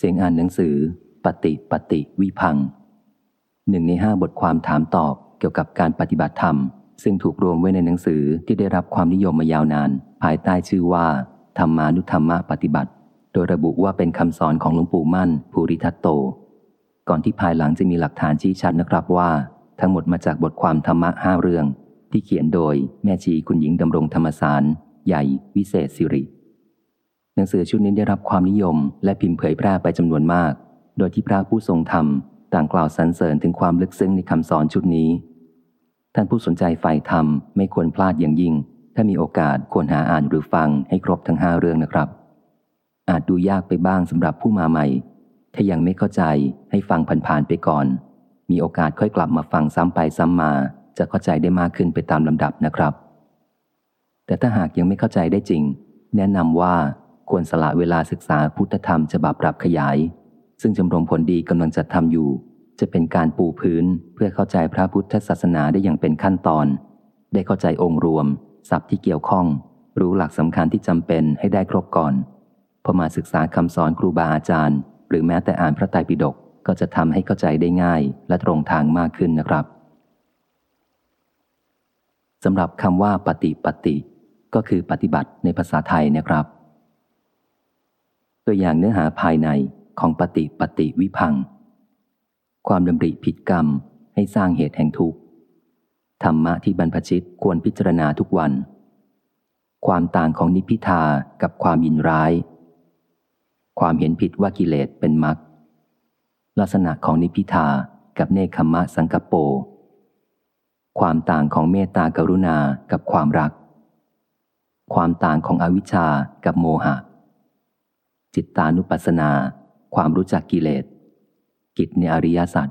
เสียงอ่านหนังสือ ปฏิปฏิวิพังหนึ่งในห้าบทความถามตอบเกี่ยวกับการปฏิบัติธรรม ซึ่งถูกรวมไว้ในหนังสือที่ได้รับความนิยมมายาวนาน ภายใต้ชื่อว่า ธรรมานุธรรมะปฏิบัติ โดยระบุว่าเป็นคำสอนของหลวงปู่มั่น ภูริทัตโต ก่อนที่ภายหลังจะมีหลักฐานชี้ชัดนะครับว่า ทั้งหมดมาจากบทความธรรมะห้าเรื่อง ที่เขียนโดยแม่ชีคุณหญิงดำรงธรรมสาร ใหญ่วิเศษสิริ หนังสือชุดนี้ได้รับความนิยม และพิมพ์เผยแพร่ไปจำนวนมาก โดยที่พระผู้ทรงธรรมต่างกล่าวสรรเสริญถึงความลึกซึ้งในคำสอนชุดนี้ ท่านผู้สนใจฝ่ายธรรมไม่ควรพลาดอย่างยิ่ง ถ้ามีโอกาสควรหาอ่านหรือฟังให้ครบทั้งห้าเรื่องนะครับ อาจดูยากไปบ้างสำหรับผู้มาใหม่ ถ้ายังไม่เข้าใจให้ฟังผ่านๆไปก่อน มีโอกาสค่อยกลับมาฟังซ้ำไปซ้ำมา จะเข้าใจได้มากขึ้นไปตามลำดับนะครับ แต่ถ้าหากยังไม่เข้าใจได้จริง แนะนำว่า ควรสละเวลาศึกษาพุทธธรรมฉบับปรับขยาย ซึ่งชมรมผลดีกำลังจัดทำอยู่ จะเป็นการปูพื้นเพื่อเข้าใจพระพุทธศาสนาได้อย่างเป็นขั้นตอน ได้เข้าใจองค์รวมศัพท์ที่เกี่ยวข้อง รู้หลักสำคัญที่จำเป็นให้ได้ครบก่อนพอมาศึกษาคำสอนครูบาอาจารย์ หรือแม้แต่อ่านพระไตรปิฎกก็จะทำให้เข้าใจได้ง่ายและตรงทางมากขึ้นนะครับสำหรับคำว่าปฏิปฏิ ก็คือปฏิบัติในภาษาไทยนะครับ ตัวอย่างเนื้อหาภายในของปฏิปฏิวิพัง ความดำริผิดกรรมให้สร้างเหตุแห่งทุกข์ ธรรมะที่บรรพชิตควรพิจารณาทุกวัน ความต่างของนิพิทากับความยินร้าย ความเห็นผิดว่ากิเลสเป็นมรรคลักษณะของนิพิทากับเนคขมะสังกปโป ความต่างของเมตตากรุณากับความรัก ความต่างของอวิชชากับโมหะ จิตตานุปัสสนา ความรู้จักกิเลส กิจในอริยสัจ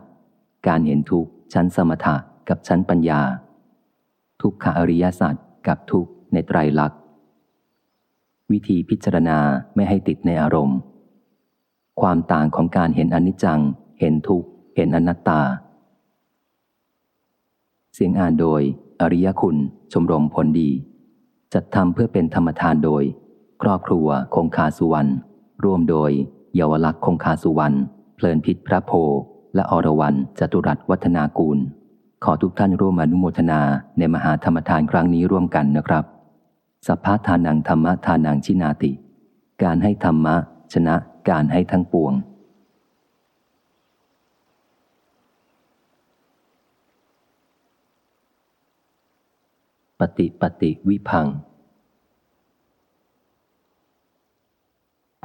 การเห็นทุกข์ชั้นสมถะกับชั้นปัญญา ทุกขอริยสัจกับทุกในไตรลักษณ์วิธีพิจารณาไม่ให้ติดในอารมณ์ ความต่างของการเห็นอนิจจัง เห็นทุกข์เห็นอนัตตา เสียงอ่านโดย อริยคุณ ชมรมผลดี จัดทำเพื่อเป็นธรรมทานโดย ครอบครัวคงคาสุวรรณ ร่วมโดย เยาวลักษณ์คงคาสุวรรณ เพลินพิษพระโพ และอรวรรณจตุรัสวัฒนากูล ขอทุกท่านร่วมอนุโมทนาในมหาธรรมทานครั้งนี้ร่วมกันนะครับ สัพพะทานังธรรมะทานังชินาติ การให้ธรรมะ ชนะการให้ทั้งปวงปฏิปฏิวิพัง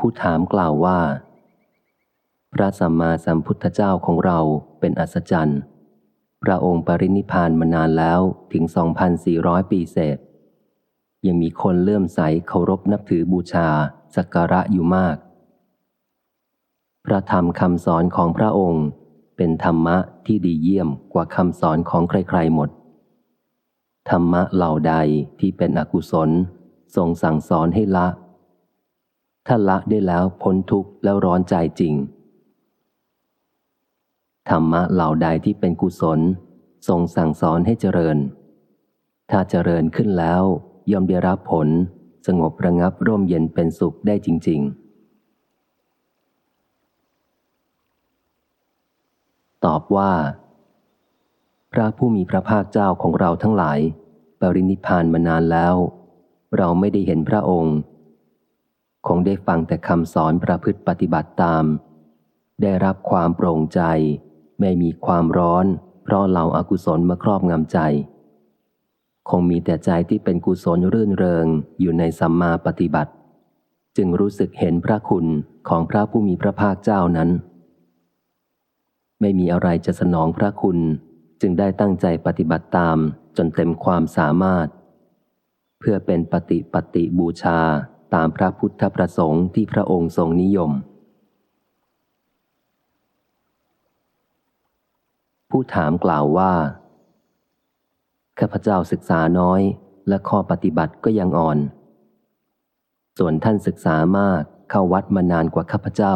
ผู้ถามกล่าวว่า พระสัมมาสัมพุทธเจ้าของเราเป็นอัศจรรย์ พระองค์ปรินิพานมานานแล้วถึง 2,400 ปีเศษ ยังมีคนเลื่อมใสเคารพนับถือบูชาสักการะอยู่มาก พระธรรมคำสอนของพระองค์เป็นธรรมะที่ดีเยี่ยมกว่าคำสอนของใครๆหมด ธรรมะเหล่าใดที่เป็นอกุศลทรงสั่งสอนให้ละ ถ้าละได้แล้วพ้นทุกข์แล้วร้อนใจจริง ธรรมะเหล่าใดที่เป็นกุศลทรงสั่งสอนให้เจริญ ถ้าเจริญขึ้นแล้วย่อมได้รับผลสงบระงับร่มเย็นเป็นสุขได้จริง ๆ ตอบว่า พระผู้มีพระภาคเจ้าของเราทั้งหลาย ปรินิพานมานานแล้ว เราไม่ได้เห็นพระองค์ คงได้ฟังแต่คำสอนประพฤติปฏิบัติตาม ได้รับความโปร่งใจ ไม่มีความร้อน เพราะเหล่าอากุศลมาครอบงำใจ คงมีแต่ใจที่เป็นกุศลรื่นเริงอยู่ในสัมมาปฏิบัติ จึงรู้สึกเห็นพระคุณของพระผู้มีพระภาคเจ้านั้น ไม่มีอะไรจะสนองพระคุณจึงได้ตั้งใจปฏิบัติตามจนเต็มความสามารถ เพื่อเป็นปฏิปฏิบูชา ตามพระพุทธประสงค์ที่พระองค์ทรงนิยม ผู้ถามกล่าวว่า ข้าพเจ้าศึกษาน้อยและข้อปฏิบัติก็ยังอ่อน ส่วนท่านศึกษามากเข้าวัดมานานกว่าข้าพเจ้า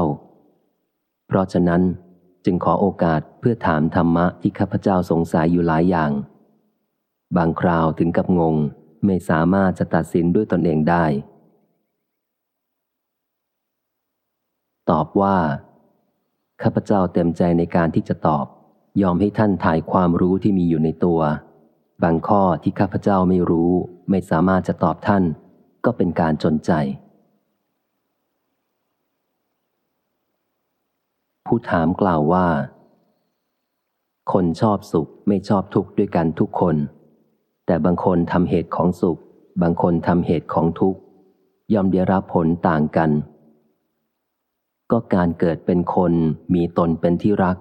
เพราะฉะนั้นจึงขอโอกาสเพื่อถามธรรมะที่ข้าพเจ้าสงสัยอยู่หลายอย่าง บางคราวถึงกับงง ไม่สามารถจะตัดสินด้วยตนเองได้ ตอบว่า ข้าพเจ้าเต็มใจในการที่จะตอบ ยอมให้ท่านถ่ายความรู้ที่มีอยู่ในตัว บางข้อที่ข้าพเจ้าไม่รู้ ไม่สามารถจะตอบท่าน ก็เป็นการจนใจ ผู้ถามกล่าวว่า คนชอบสุขไม่ชอบทุกข์ด้วยกันทุกคน แต่บางคนทำเหตุของสุข บางคนทำเหตุของทุกข์ยอมได้รับผลต่างกัน ก็การเกิดเป็นคนมีตนเป็นที่รัก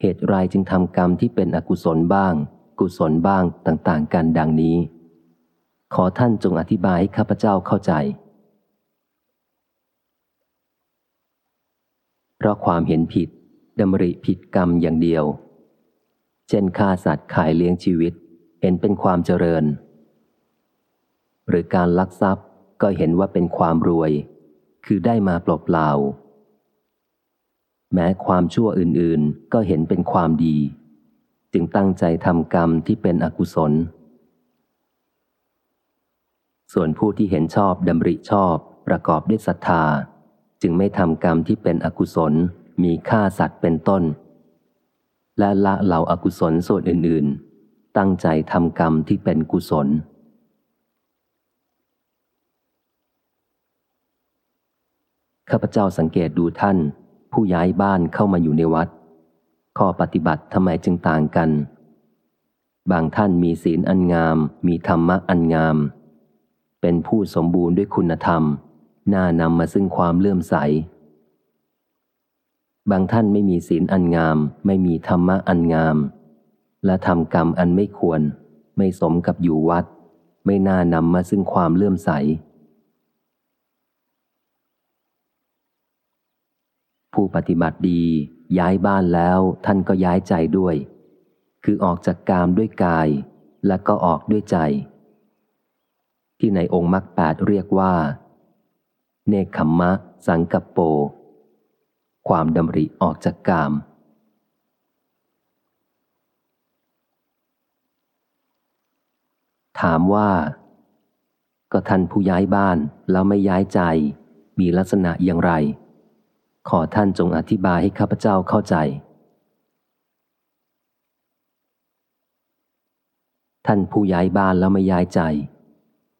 เหตุไรจึงทำกรรมที่เป็นอกุศลบ้าง กุศลบ้างต่างๆ กันดังนี้ ขอท่านจงอธิบายให้ข้าพเจ้าเข้าใจ เพราะความเห็นผิดดำริผิดกรรมอย่างเดียว เช่นฆ่าสัตว์ขายเลี้ยงชีวิต เห็นเป็นความเจริญ หรือการลักทรัพย์ก็เห็นว่าเป็นความรวย คือได้มาเปล่าๆ แม้ความชั่วอื่นๆ ก็เห็นเป็นความดี จึงตั้งใจทำกรรมที่เป็นอกุศล ส่วนผู้ที่เห็นชอบดำริชอบประกอบด้วยศรัทธา จึงไม่ทำกรรมที่เป็นอกุศลมีฆ่าสัตว์เป็นต้น และละเหล่าอากุศลส่วนอื่นๆ ตั้งใจทำกรรมที่เป็นกุศลข้าพเจ้าสังเกตดูท่าน ผู้ย้ายบ้านเข้ามาอยู่ในวัด ข้อปฏิบัติทำไมจึงต่างกัน บางท่านมีศีลอันงาม มีธรรมะอันงาม เป็นผู้สมบูรณ์ด้วยคุณธรรม น่านำมาซึ่งความเลื่อมใส บางท่านไม่มีศีลอันงาม ไม่มีธรรมะอันงาม และทำกรรมอันไม่ควร ไม่สมกับอยู่วัด ไม่น่านำมาซึ่งความเลื่อมใส ผู้ปฏิบัติดี ย้ายบ้านแล้วท่านก็ย้ายใจด้วย คือออกจากกามด้วยกาย และก็ออกด้วยใจ ที่ในองค์มรรคแปดเรียกว่า เนคขมมะ สังกัปโป ความดำริออกจากกาม ถามว่า ก็ท่านผู้ย้ายบ้านแล้วไม่ย้ายใจ มีลักษณะอย่างไร ขอท่านจงอธิบายให้ข้าพเจ้าเข้าใจ ท่านผู้ย้ายบ้านแล้วไม่ย้ายใจ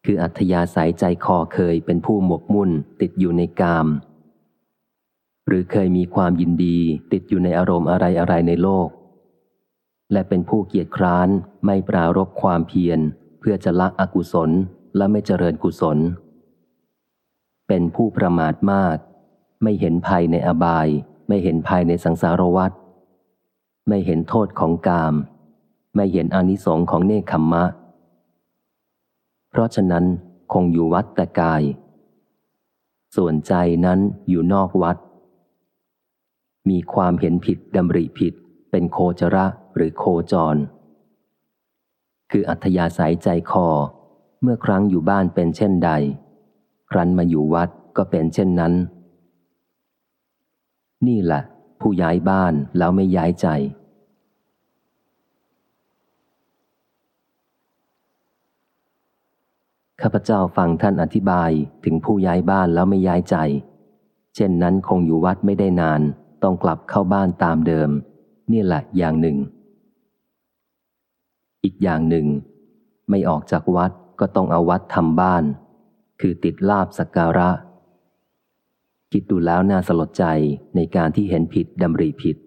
คืออัธยาศัยใจคอเคยเป็นผู้หมกมุ่นติดอยู่ในกาม หรือเคยมีความยินดีติดอยู่ในอารมณ์อะไรอะไรในโลก และเป็นผู้เกียจคร้านไม่ปรารบความเพียร เพื่อจะละอกุศลและไม่เจริญกุศล เป็นผู้ประมาทมาก ไม่เห็นภัยในอบาย ไม่เห็นภัยในสังสารวัฏไม่เห็นโทษของกาม ไม่เห็นอนิสงค์ของเนคขมมะ เพราะฉะนั้นคงอยู่วัดแต่กาย ส่วนใจนั้นอยู่นอกวัด มีความเห็นผิดดำริผิด เป็นโคจระหรือโคจร คืออัธยาศัยใจคอเมื่อครั้งอยู่บ้านเป็นเช่นใด ครั้นมาอยู่วัดก็เป็นเช่นนั้น นี่แหละผู้ย้ายบ้านแล้วไม่ย้ายใจ ข้าพเจ้าฟังท่านอธิบายถึงผู้ย้ายบ้านแล้วไม่ย้ายใจ เช่นนั้นคงอยู่วัดไม่ได้นาน ต้องกลับเข้าบ้านตามเดิม นี่แหละอย่างหนึ่ง อีกอย่างหนึ่ง ไม่ออกจากวัดก็ต้องเอาวัดทำบ้าน คือติดลาบสักการะ คิดดูแล้วน่าสลดใจในการที่เห็นผิดดำริผิด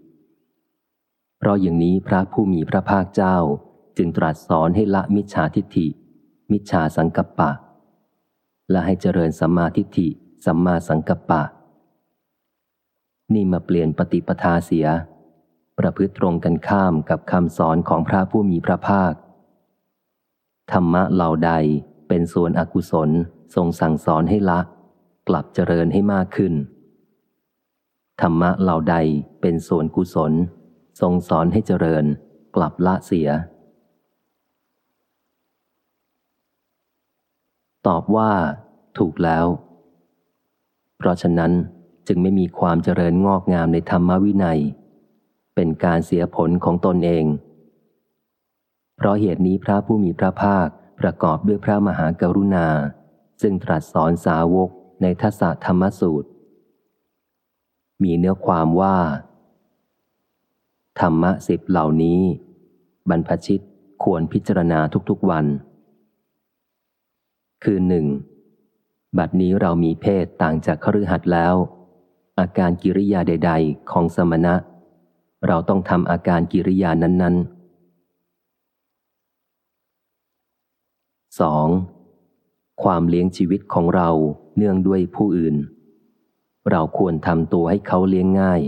เพราะอย่างนี้พระผู้มีพระภาคเจ้าจึงตรัสสอนให้ละมิจฉาทิฏฐิ มิจฉาสังกัปปะ และให้เจริญสัมมาทิฏฐิ สัมมาสังกัปปะ นี่มาเปลี่ยนปฏิปทาเสีย ประพฤติตรงกันข้ามกับคำสอนของพระผู้มีพระภาค ธรรมะเหล่าใดเป็นส่วนอกุศลทรงสั่งสอนให้ละ กลับเจริญให้มากขึ้น ธรรมะเหล่าใดเป็นส่วนกุศล ทรงสอนให้เจริญ กลับละเสีย ตอบว่า ถูกแล้ว เพราะฉะนั้นจึงไม่มีความเจริญงอกงามในธรรมวินัย เป็นการเสียผลของตนเอง เพราะเหตุนี้พระผู้มีพระภาคประกอบด้วยพระมหากรุณา ซึ่งตรัสสอนสาวก ในทัศธรรมสูตร มีเนื้อความว่า ธรรมะสิบเหล่านี้ บรรพชิตควรพิจารณาทุกๆวัน คือหนึ่งบัดนี้เรามีเพศต่างจากคฤหัสถ์แล้ว อาการกิริยาใด ๆ ของสมณะ เราต้องทำอาการกิริยานั้น ๆ 2. ความเลี้ยงชีวิตของเราเนื่องด้วยผู้อื่น เราควรทำตัวให้เขาเลี้ยงง่าย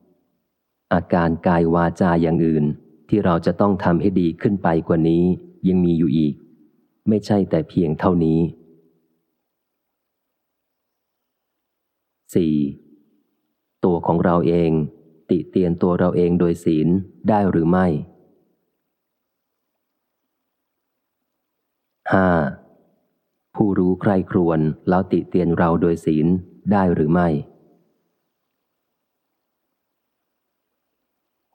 3. อาการกายวาจาอย่างอื่นที่เราจะต้องทำให้ดีขึ้นไปกว่านี้ยังมีอยู่อีก ไม่ใช่แต่เพียงเท่านี้ 4. ตัวของเราเอง ติเตียนตัวเราเองโดยศีลได้หรือไม่ 5. ผู้รู้ใครครวนแล้วติเตียนเราโดยศีลได้หรือไม่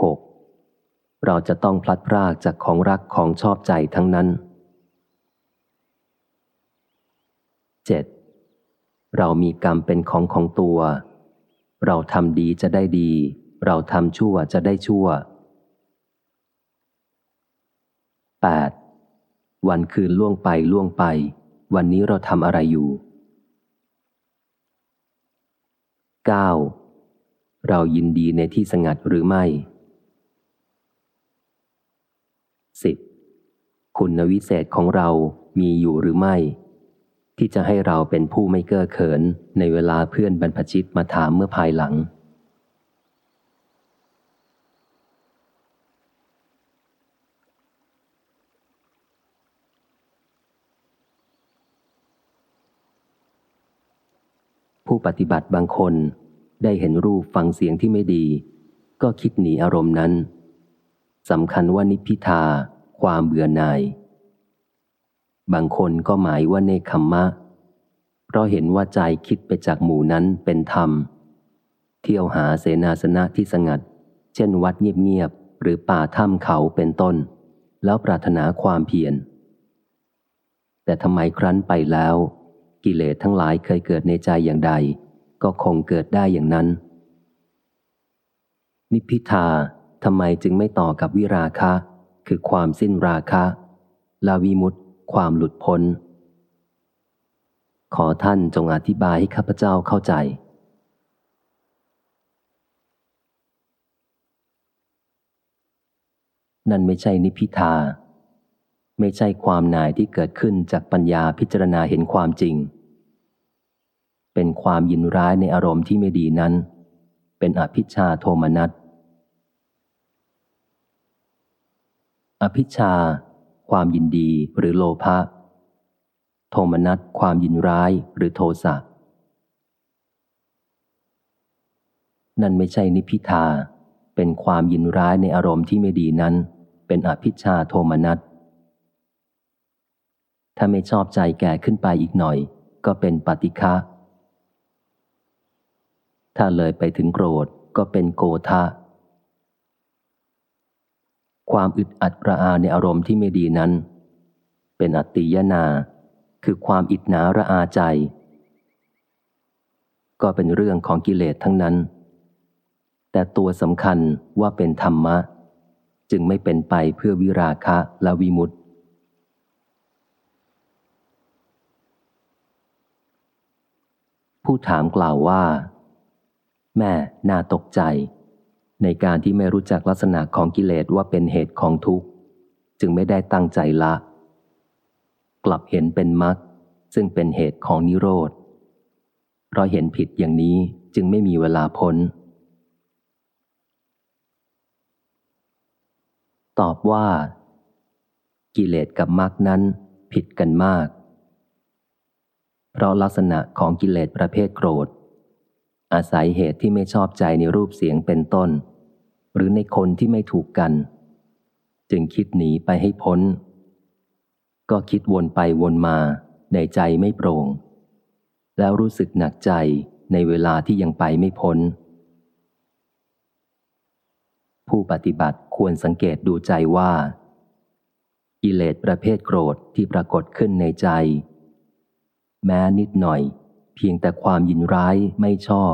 6. เราจะต้องพลัดพรากจากของรักของชอบใจทั้งนั้น 7. เรามีกรรมเป็นของของตัว เราทำดีจะได้ดี เราทำชั่วจะได้ชั่ว 8. วันคืนล่วงไปล่วงไป วันนี้เราทำอะไรอยู่ 9. เรายินดีในที่สงัดหรือไม่ 10. คุณวิเศษของเรามีอยู่หรือไม่ ที่จะให้เราเป็นผู้ไม่เก้อเขินในเวลาเพื่อนบรรพชิตมาถามเมื่อภายหลัง ผู้ปฏิบัติบางคน ได้เห็นรูปฟังเสียงที่ไม่ดี ก็คิดหนีอารมณ์นั้นสำคัญว่านิพพิทา ความเบื่อหน่าย บางคนก็หมายว่าเนคขมมะ เพราะเห็นว่าใจคิดไปจากหมู่นั้นเป็นธรรม เที่ยวหาเสนาสนะที่สงัด เช่นวัดเงียบๆ หรือป่าถ้ำเขาเป็นต้น แล้วปรารถนาความเพียรแต่ทำไมครั้นไปแล้ว กิเลสทั้งหลายเคยเกิดในใจอย่างใด ก็คงเกิดได้อย่างนั้น นิพิทาทำไมจึงไม่ต่อกับวิราคะ คือความสิ้นราคะ ลาวิมุตตความหลุดพ้น ขอท่านจงอธิบายให้ข้าพเจ้าเข้าใจ นั่นไม่ใช่นิพพิทา ไม่ใช่ความนายที่เกิดขึ้นจากปัญญาพิจารณาเห็นความจริง เป็นความยินร้ายในอารมณ์ที่ไม่ดีนั้น เป็นอภิชาโทมนัสอภิชา ความยินดีหรือโลภะโทมนัสความยินร้ายหรือโทสะนั่นไม่ใช่นิพิทา เป็นความยินร้ายในอารมณ์ที่ไม่ดีนั้น เป็นอภิชาโทมนัส ถ้าไม่ชอบใจแก่ขึ้นไปอีกหน่อย ก็เป็นปฏิฆะถ้าเลยไปถึงโกรธก็เป็นโกธาความอึดอัดระอาในอารมณ์ที่ไม่ดีนั้น เป็นอติยนา คือความอิดหนาระอาใจ ก็เป็นเรื่องของกิเลสทั้งนั้น แต่ตัวสำคัญว่าเป็นธรรมะ จึงไม่เป็นไปเพื่อวิราคะและวิมุตติ ผู้ถามกล่าวว่า แม่น่าตกใจ ในการที่ไม่รู้จักลักษณะของกิเลสว่าเป็นเหตุของทุกข์ จึงไม่ได้ตั้งใจละ กลับเห็นเป็นมรรคซึ่งเป็นเหตุของนิโรธเพราะเห็นผิดอย่างนี้จึงไม่มีเวลาพ้น ตอบว่า กิเลสกับมรรคนั้นผิดกันมาก เพราะลักษณะของกิเลสประเภทโกรธ อาศัยเหตุที่ไม่ชอบใจในรูปเสียงเป็นต้น หรือในคนที่ไม่ถูกกัน จึงคิดหนีไปให้พ้น ก็คิดวนไปวนมาในใจไม่โปร่ง แล้วรู้สึกหนักใจในเวลาที่ยังไปไม่พ้น ผู้ปฏิบัติควรสังเกตดูใจว่า กิเลสประเภทโกรธที่ปรากฏขึ้นในใจ แม้นิดหน่อย เพียงแต่ความยินร้ายไม่ชอบ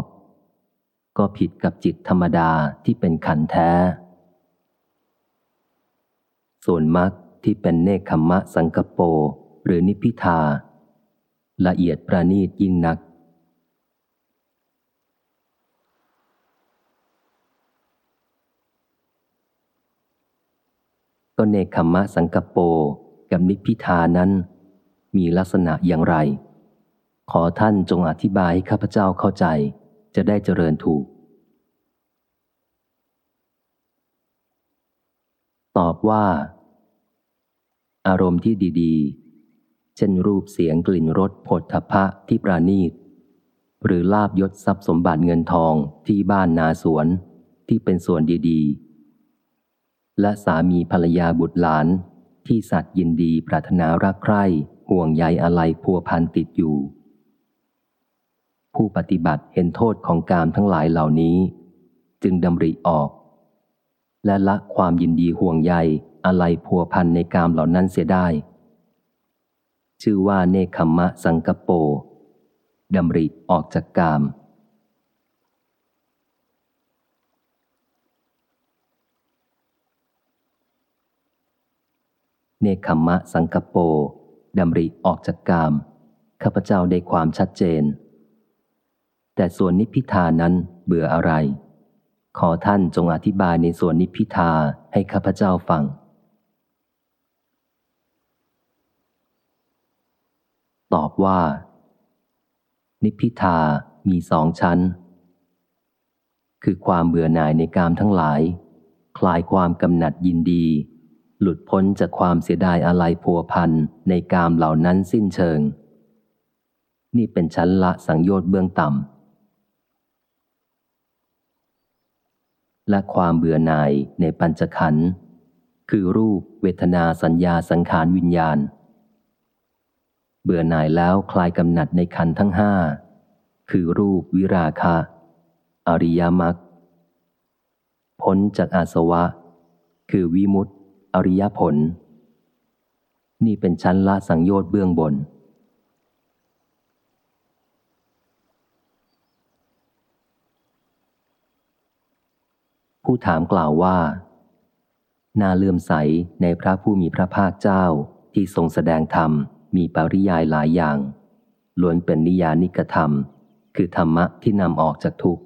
ก็ผิดกับจิตธรรมดาที่เป็นขันแท้ ส่วนมรรคที่เป็นเนคขมะสังกโปหรือนิพิทา ละเอียดประณีตยิ่งนัก ก็เนคขมมะสังกโปกับนิพิทานั้นมีลักษณะอย่างไร ขอท่านจงอธิบายให้ข้าพเจ้าเข้าใจ จะได้เจริญถูก ตอบว่า อารมณ์ที่ดีๆ เช่นรูปเสียงกลิ่นรสผลทพะที่ปราณีต หรือลาบยศทรัพย์สมบัติเงินทองที่บ้านนาสวนที่เป็นส่วนดีๆ และสามีภรรยาบุตรหลานที่สัตว์ยินดีปรารถนารักใคร่ห่วงใยอะไรพัวพันติดอยู่ ผู้ปฏิบัติเห็นโทษของกามทั้งหลายเหล่านี้ จึงดำริออก และละความยินดีห่วงใยอะไรพัวพันในกามเหล่านั้นเสียได้ ชื่อว่าเนคขมะสังกโปดำริออกจากกาม เนคขมมะสังกโปดำริออกจากกามข้าพเจ้าได้ความชัดเจน แต่ส่วนนิพพิทานั้นเบื่ออะไร ขอท่านจงอธิบายในส่วนนิพพิทาให้ข้าพเจ้าฟัง ตอบว่า นิพพิทามีสองชั้น คือความเบื่อหน่ายในกามทั้งหลาย คลายความกำหนัดยินดี หลุดพ้นจากความเสียดายอะไรพัวพันในกามเหล่านั้นสิ้นเชิง นี่เป็นชั้นละสังโยชน์เบื้องต่ำ และความเบื่อหน่ายในปัญจขันธ์คือรูปเวทนาสัญญาสังขารวิญญาณ เบื่อหน่ายแล้วคลายกำหนัดในขันธ์ทั้งห้าคือรูปวิราคะ อริยมรรคพ้นจากอาสวะ คือวิมุตติ อริยผล นี่เป็นชั้นละสังโยชน์เบื้องบน ผู้ถามกล่าวว่า น่าเลื่อมใสในพระผู้มีพระภาคเจ้าที่ทรงแสดงธรรมมีปริยายหลายอย่าง ล้วนเป็นนิยานิกธรรม คือธรรมะที่นำออกจากทุกข์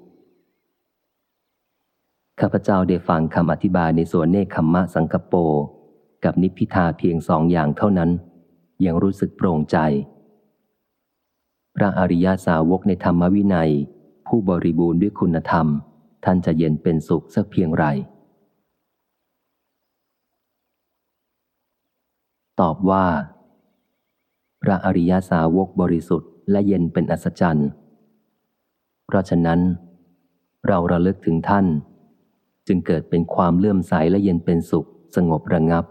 ข้าพเจ้าได้ฟังคำอธิบายในส่วนเนคขมมะสังกโป กับนิพพิทาเพียงสองอย่างเท่านั้น ยังรู้สึกโปร่งใจ พระอริยาสาวกในธรรมวินัย ผู้บริบูรณ์ด้วยคุณธรรม ท่านจะเย็นเป็นสุขสักเพียงไร ตอบว่า พระอริยาสาวกบริสุทธิ์และเย็นเป็นอัศจรรย์ เพราะฉะนั้น เราระลึกถึงท่าน จึงเกิดเป็นความเลื่อมใสและเย็นเป็นสุขสงบระงับ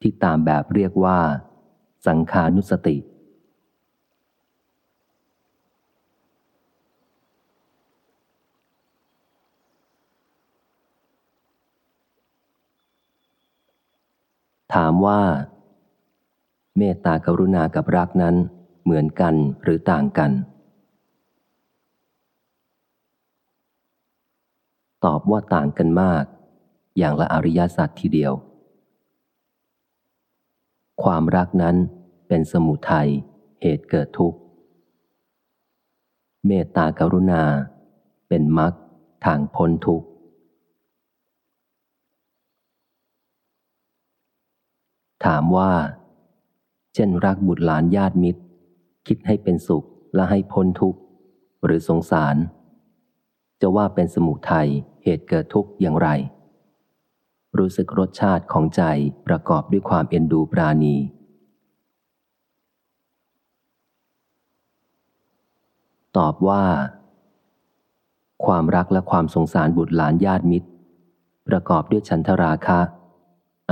ที่ตามแบบเรียกว่า สังขานุสติ ถามว่า เมตตากรุณากับรักนั้นเหมือนกันหรือต่างกัน ตอบว่าต่างกันมาก อย่างละอริยสัจทีเดียว ความรักนั้นเป็นสมุทัยเหตุเกิดทุกข์ เมตตากรุณาเป็นมรรคทางพ้นทุกข์ ถามว่า เช่นรักบุตรหลานญาติมิตร คิดให้เป็นสุขและให้พ้นทุกข์ หรือสงสาร จะว่าเป็นสมุทัยเหตุเกิดทุกข์อย่างไร รู้สึกรสชาติของใจประกอบด้วยความเอ็นดูปราณี ตอบว่า ความรักและความสงสารบุตรหลานญาติมิตร ประกอบด้วยฉันทราคะ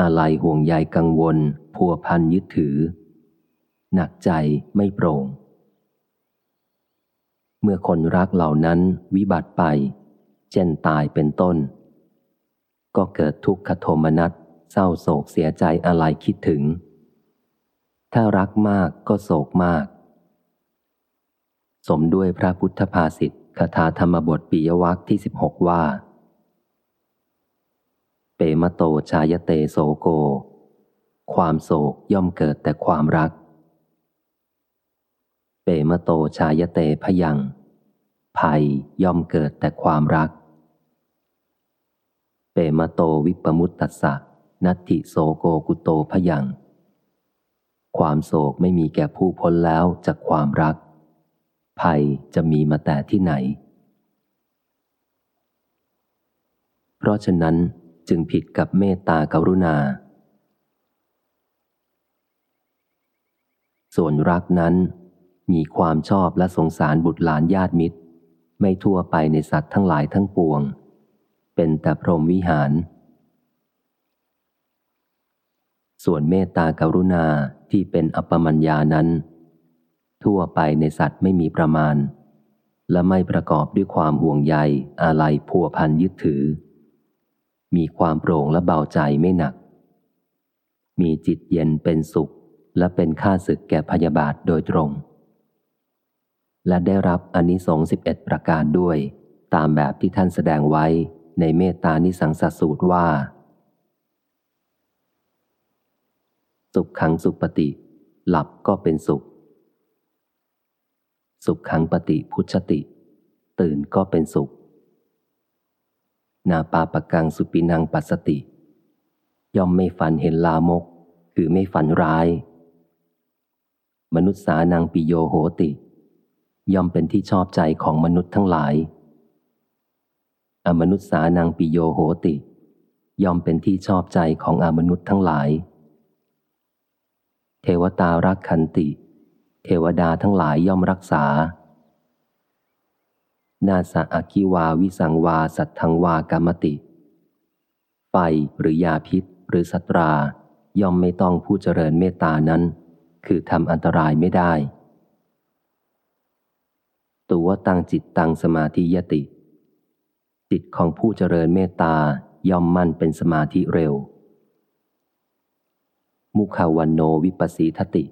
อะไรห่วงใยกังวล พัวพันยึดถือ หนักใจไม่โปร่ง เมื่อคนรักเหล่านั้นวิบัติไป เช่นตายเป็นต้น ก็เกิดทุกขโทมนัสเศร้าโศกเสียใจอะไรคิดถึง ถ้ารักมากก็โศกมาก สมด้วยพระพุทธภาษิตคาถาธรรมบทปิยวัคที่สิบหกว่า เปมโตชายเตโสโก ความโศกย่อมเกิดแต่ความรัก เปมโตชายเตพยังภัยย่อมเกิดแต่ความรัก เปมโตวิปมุตตสะนัตติโสโกกุโตพยัง ความโศกไม่มีแก่ผู้พ้นแล้วจากความรัก ภัยจะมีมาแต่ที่ไหน เพราะฉะนั้น จึงผิดกับเมตตากรุณา ส่วนรักนั้น มีความชอบและสงสารบุตรหลานญาติมิตร ไม่ทั่วไปในสัตว์ทั้งหลายทั้งปวง เป็นแต่พรหมวิหาร ส่วนเมตตากรุณาที่เป็นอัปปมัญญานั้น ทั่วไปในสัตว์ไม่มีประมาณและไม่ประกอบด้วยความห่วงใยอาลัยพัวพันยึดถือ มีความโปร่งและเบาใจไม่หนัก มีจิตเย็นเป็นสุขและเป็นค่าศึกแก่พยาบาทโดยตรง และได้รับอนนิสงส์สิบเอ็ดประการด้วย ตามแบบที่ท่านแสดงไว้ในเมตตานิสังสสูตรว่า สุขขังสุปฏิ หลับก็เป็นสุข สุขขังปฏิพุชติ ตื่นก็เป็นสุข นาปาปกังสุปินังปัสสติ ย่อมไม่ฝันเห็นลามก คือไม่ฝันร้าย มนุษย์สานังปิโยโหติ ย่อมเป็นที่ชอบใจของมนุษย์ทั้งหลาย อมนุษย์สานังปิโยโหติ ย่อมเป็นที่ชอบใจของอมนุษย์ทั้งหลาย เทวตารักขันติ เทวดาทั้งหลายย่อมรักษา นาสะอาคิวาวิสังวาสัตทังวากรรมติไฟหรือยาพิษหรือสัตรา ย่อมไม่ต้องผู้เจริญเมตตานั้น คือทำอันตรายไม่ได้ ตัวตังจิตตังสมาธิยติ จิตของผู้เจริญเมตตาย่อมมั่นเป็นสมาธิเร็ว มุขาวันโนวิปัสสีทติ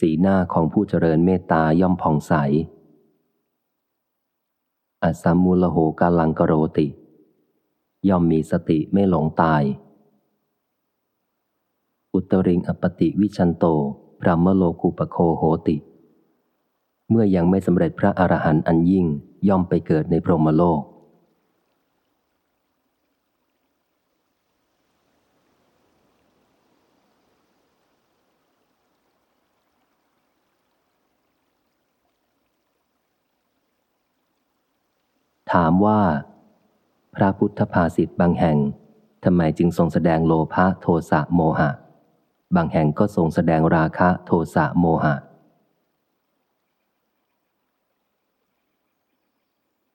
สีหน้าของผู้เจริญเมตตาย่อมผ่องใส อัสมมูลโหกาลังกโรติ ย่อมมีสติไม่หลงตาย อุตริงอปติวิชันโตพระมโลกุปโคโหติ เมื่อยังไม่สำเร็จพระอรหันต์อันยิ่งย่อมไปเกิดในพรหมโลก ถามว่า พระพุทธภาษิตบางแห่งทำไมจึงทรงแสดงโลภะโทสะโมหะ บางแห่งก็ทรงแสดงราคะโทสะโมหะ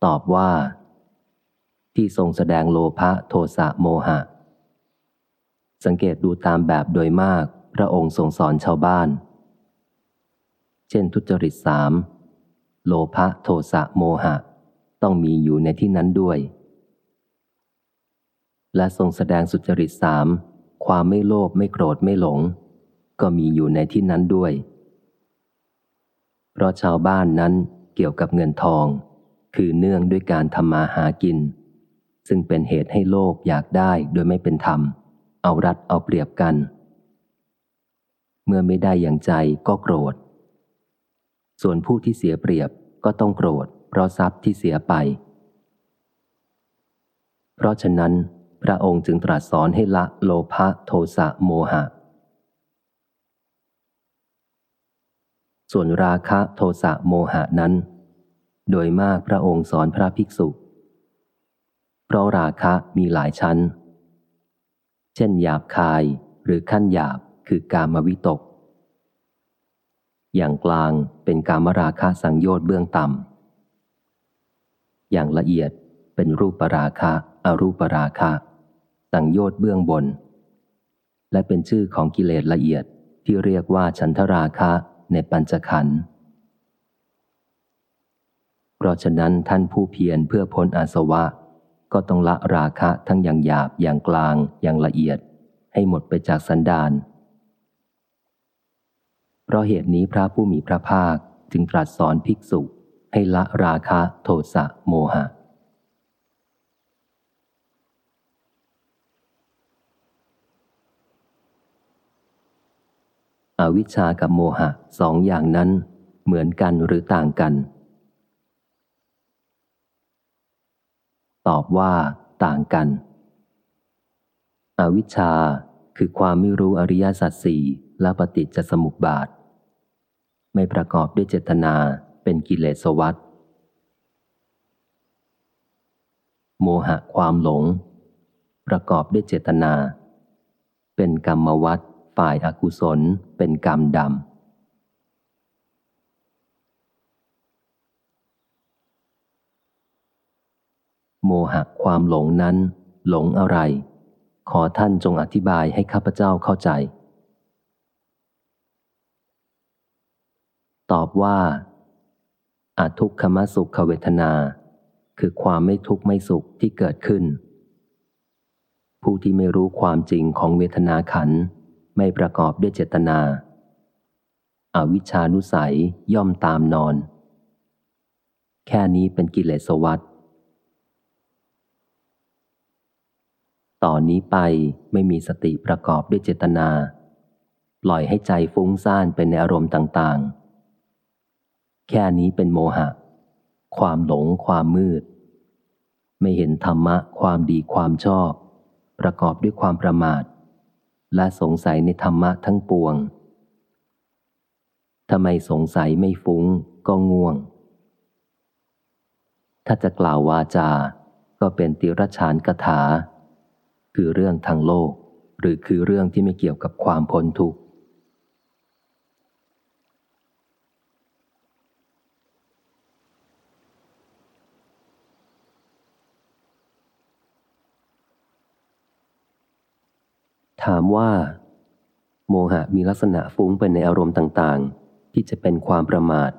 ตอบว่า ที่ทรงแสดงโลภะโทสะโมหะ สังเกตดูตามแบบโดยมากพระองค์ทรงสอนชาวบ้าน เช่นทุจริตสามโลภะโทสะโมหะ ต้องมีอยู่ในที่นั้นด้วย และทรงแสดงสุจริตสามความไม่โลภไม่โกรธไม่หลง ก็มีอยู่ในที่นั้นด้วย เพราะชาวบ้านนั้นเกี่ยวกับเงินทอง คือเนื่องด้วยการทำมาหากิน ซึ่งเป็นเหตุให้โลภอยากได้โดยไม่เป็นธรรม เอารัดเอาเปรียบกัน เมื่อไม่ได้อย่างใจก็โกรธ ส่วนผู้ที่เสียเปรียบก็ต้องโกรธ เพราะทรัพย์ที่เสียไป เพราะฉะนั้น พระองค์จึงตรัสสอนให้ละโลภะโทสะโมหะ ส่วนราคะโทสะโมหะนั้น โดยมากพระองค์สอนพระภิกษุ เพราะราคะมีหลายชั้น เช่นหยาบคายหรือขั้นหยาบคือกามวิตกอย่างกลางเป็นกามราคะสังโยชน์เบื้องต่ำ อย่างละเอียดเป็นรูปราคะ อรูปราคะ สังโยชน์เบื้องบน และเป็นชื่อของกิเลสละเอียดที่เรียกว่าฉันทราคะในปัญจขันธ์เพราะฉะนั้นท่านผู้เพียรเพื่อพ้นอาสวะ ก็ต้องละราคะทั้งอย่างหยาบอย่างกลางอย่างละเอียด ให้หมดไปจากสันดานเพราะเหตุนี้พระผู้มีพระภาคจึงตรัสสอนภิกษุ ให้ละราคะโทสะโมหะ อวิชชากับโมหะสองอย่างนั้นเหมือนกันหรือต่างกัน ตอบว่า ต่างกัน อวิชชาคือความไม่รู้อริยสัจสี่และปฏิจจสมุปบาท ไม่ประกอบด้วยเจตนา เป็นกิเลสวัฏโมหะความหลง ประกอบด้วยเจตนา เป็นกรรมวัฏฝ่ายอากุศลเป็นกรรมดำ โมหะความหลงนั้น หลงอะไร ขอท่านจงอธิบายให้ข้าพเจ้าเข้าใจ ตอบว่า อาทุกขมสุขเวทนา คือความไม่ทุกข์ไม่สุขที่เกิดขึ้น ผู้ที่ไม่รู้ความจริงของเวทนาขันไม่ประกอบด้วยเจตนาอาวิชานุสัยย่อมตามนอน แค่นี้เป็นกิเลสวัฏต่อนนี้ไปไม่มีสติประกอบด้วยเจตนา ปล่อยให้ใจฟุ้งซ่านเป็นในอารมณ์ต่างๆ แค่นี้เป็นโมหะ ความหลงความมืด ไม่เห็นธรรมะ ความดีความชอบ ประกอบด้วยความประมาท และสงสัยในธรรมะทั้งปวงทำไมสงสัยไม่ฟุ้งก็ง่วง ถ้าจะกล่าววาจา ก็เป็นติรชานกถา คือเรื่องทางโลก หรือคือเรื่องที่ไม่เกี่ยวกับความพ้นทุกข์ามว่า โมหะมีลักษณะฟุ้งไปในอารมณ์ต่างๆ ที่จะเป็นความประมาท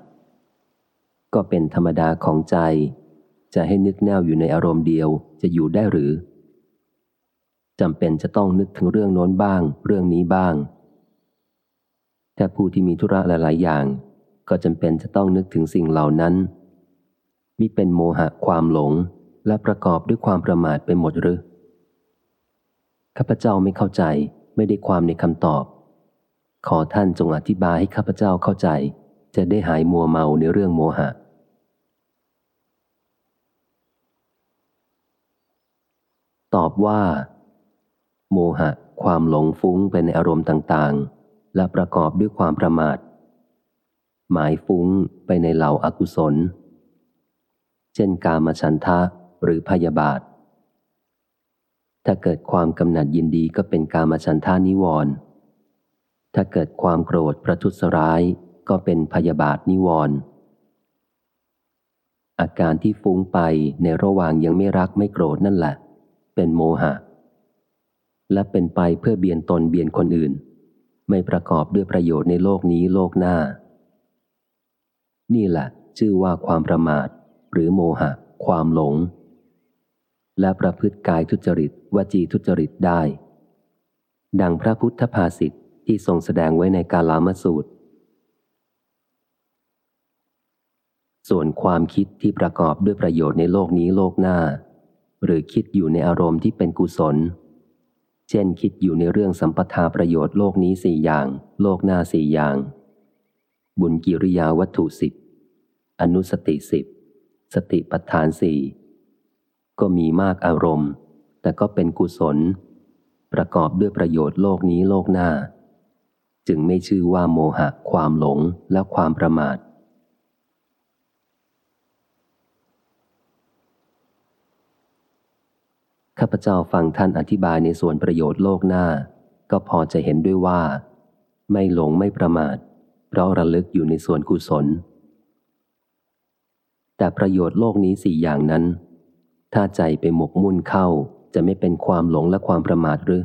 ก็เป็นธรรมดาของใจ จะให้นึกแนวอยู่ในอารมณ์เดียวจะอยู่ได้หรือจำเป็นจะต้องนึกถึงเรื่องโน้นบ้าง เรื่องนี้บ้างถ้าผู้ที่มีธุระหลาย ๆ อย่าง ก็จำเป็นจะต้องนึกถึงสิ่งเหล่านั้น มิเป็นโมหะความหลงและประกอบด้วยความประมาทไปหมดหรือ ข้าพเจ้าไม่เข้าใจ ไม่ได้ความในคำตอบ ขอท่านจงอธิบายให้ข้าพเจ้าเข้าใจ จะได้หายมัวเมาในเรื่องโมหะ ตอบว่า โมหะ ความหลงฟุ้งไปในอารมณ์ต่างๆ และประกอบด้วยความประมาท หมายฟุ้งไปในเหล่าอากุศล เช่นกามฉันทะหรือพยาบาท ถ้าเกิดความกำหนัดยินดีก็เป็นกามฉันทานิวรณ์ถ้าเกิดความโกรธประทุษร้ายก็เป็นพยาบาทนิวรณ์อาการที่ฟุ้งไปในระหว่างยังไม่รักไม่โกรธนั่นแหละ เป็นโมหะ และเป็นไปเพื่อเบียนตนเบียนคนอื่น ไม่ประกอบด้วยประโยชน์ในโลกนี้โลกหน้า นี่แหละ ชื่อว่าความประมาท หรือโมหะ ความหลง และประพฤติกายทุจริตวจีทุจริตได้ ดังพระพุทธภาษิตที่ทรงแสดงไว้ในกาลามสูตร ส่วนความคิดที่ประกอบด้วยประโยชน์ในโลกนี้โลกหน้า หรือคิดอยู่ในอารมณ์ที่เป็นกุศล เช่นคิดอยู่ในเรื่องสัมปทาประโยชน์โลกนี้สี่อย่าง โลกหน้าสี่อย่าง บุญกิริยาวัตถุสิบอนุสติสิบสติปัฏฐานสี่ ก็มีมากอารมณ์ แต่ก็เป็นกุศล ประกอบด้วยประโยชน์โลกนี้โลกหน้า จึงไม่ชื่อว่าโมหะ ความหลงและความประมาท ข้าพเจ้าฟังท่านอธิบายในส่วนประโยชน์โลกหน้า ก็พอจะเห็นด้วยว่า ไม่หลงไม่ประมาท เพราะระลึกอยู่ในส่วนกุศลแต่ประโยชน์โลกนี้สี่อย่างนั้น ถ้าใจไปหมกมุ่นเข้าจะไม่เป็นความหลงและความประมาทหรือ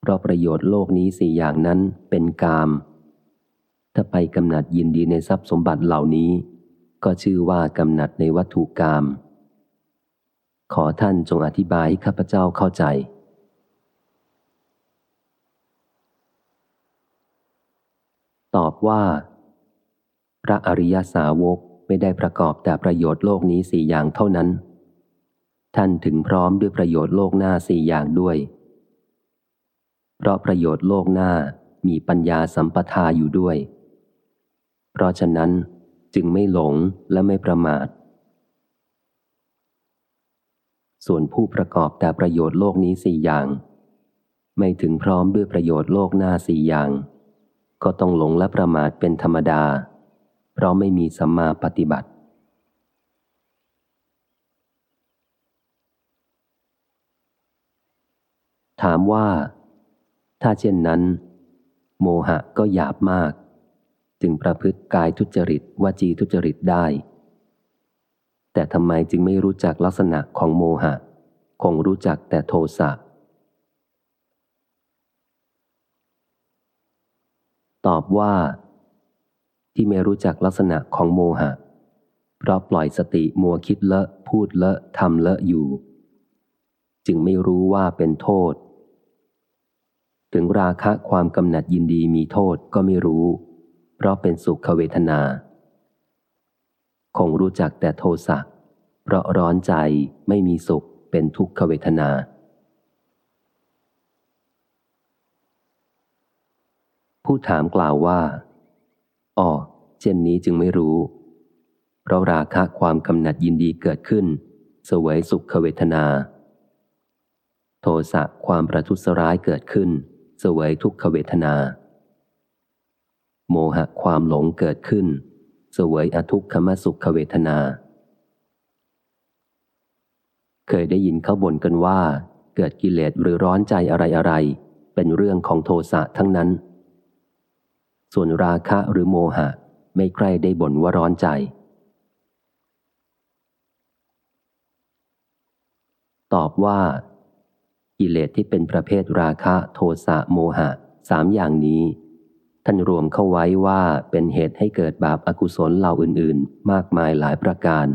เพราะประโยชน์โลกนี้สี่อย่างนั้นเป็นกาม ถ้าไปกำหนัดยินดีในทรัพย์สมบัติเหล่านี้ ก็ชื่อว่ากำหนัดในวัตถุกาม ขอท่านจงอธิบายให้ข้าพเจ้าเข้าใจ ตอบว่า พระอริยสาวก ไม่ได้ประกอบแต่ประโยชน์โลกนี้สี่อย่างเท่านั้น ท่านถึงพร้อมด้วยประโยชน์โลกหน้าสี่อย่างด้วย เพราะประโยชน์โลกหน้ามีปัญญาสัมปทาอยู่ด้วย เพราะฉะนั้นจึงไม่หลงและไม่ประมาท ส่วนผู้ประกอบแต่ประโยชน์โลกนี้สี่อย่าง ไม่ถึงพร้อมด้วยประโยชน์โลกหน้าสี่อย่าง ก็ต้องหลงและประมาทเป็นธรรมดา เพราะไม่มีสัมมาปฏิบัติ ถามว่า ถ้าเช่นนั้น โมหะก็หยาบมาก จึงประพฤติกายทุจริตวจีทุจริตได้ แต่ทำไมจึงไม่รู้จักลักษณะของโมหะ คงรู้จักแต่โทสะตอบว่า ที่ไม่รู้จักลักษณะของโมหะ เพราะปล่อยสติมัวคิดเลอะ พูดเลอะทำเลอะอยู่ จึงไม่รู้ว่าเป็นโทษ ถึงราคะความกำหนัดยินดีมีโทษก็ไม่รู้ เพราะเป็นสุขเวทนา คงรู้จักแต่โทสะเพราะร้อนใจไม่มีสุขเป็นทุกขเวทนาผู้ถามกล่าวว่า อ๋อเช่นนี้จึงไม่รู้ เพราะราคะความกำหนัดยินดีเกิดขึ้น สวยสุขเวทนา โทสะความประทุษร้ายเกิดขึ้น สวยทุกขเวทนา โมหะความหลงเกิดขึ้น สวยอทุกขมสุขเวทนา เคยได้ยินเขาบ่นกันว่า เกิดกิเลสหรือร้อนใจอะไรอะไร เป็นเรื่องของโทสะทั้งนั้น ส่วนราคะหรือโมหะ ไม่ใครได้บ่นว่าร้อนใจ ตอบว่า กิเลสที่เป็นประเภทราคะโทสะโมหะสามอย่างนี้ ท่านรวมเข้าไว้ว่าเป็นเหตุให้เกิดบาปอากุศลเหล่าอื่น ๆ มากมายหลายประการ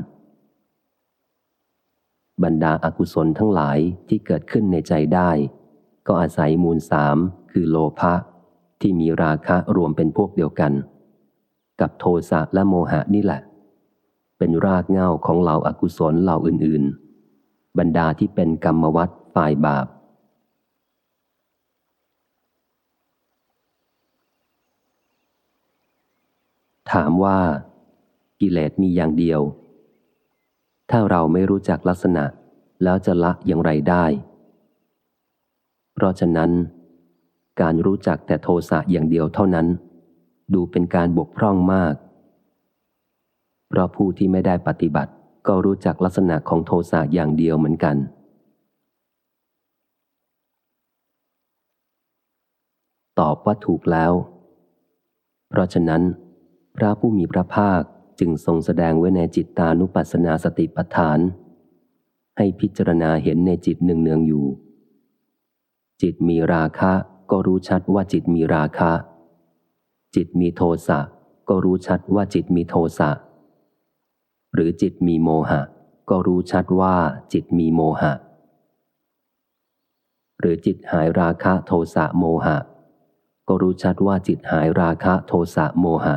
บรรดาอากุศลทั้งหลายที่เกิดขึ้นในใจได้ ก็อาศัยมูลสามคือโลภะ ที่มีราคะรวมเป็นพวกเดียวกัน กับโทสะและโมหะนี่แหละ เป็นรากเหง้าของเหล่าอากุศลเหล่าอื่น ๆ บรรดาที่เป็นกรรมวัฏฝ่ายบาป ถามว่า กิเลสมีอย่างเดียว ถ้าเราไม่รู้จักลักษณะแล้วจะละอย่างไรได้ เพราะฉะนั้น การรู้จักแต่โทสะอย่างเดียวเท่านั้น ดูเป็นการบกพร่องมาก เพราะผู้ที่ไม่ได้ปฏิบัติก็รู้จักลักษณะของโทสะอย่างเดียวเหมือนกัน ตอบว่าถูกแล้ว เพราะฉะนั้น พระผู้มีพระภาคจึงทรงแสดงไว้ในจิตตานุปัสสนาสติปัฏฐาน ให้พิจารณาเห็นในจิตหนึ่งเนืองอยู่ จิตมีราคะ ก็รู้ชัดว่าจิตมีราคะ จิตมีโทสะก็รู้ชัดว่าจิตมีโทสะ หรือจิตมีโมหะ ก็รู้ชัดว่าจิตมีโมหะ หรือจิตหายราคะโทสะโมหะ ก็รู้ชัดว่าจิตหายราคะโทสะโมหะ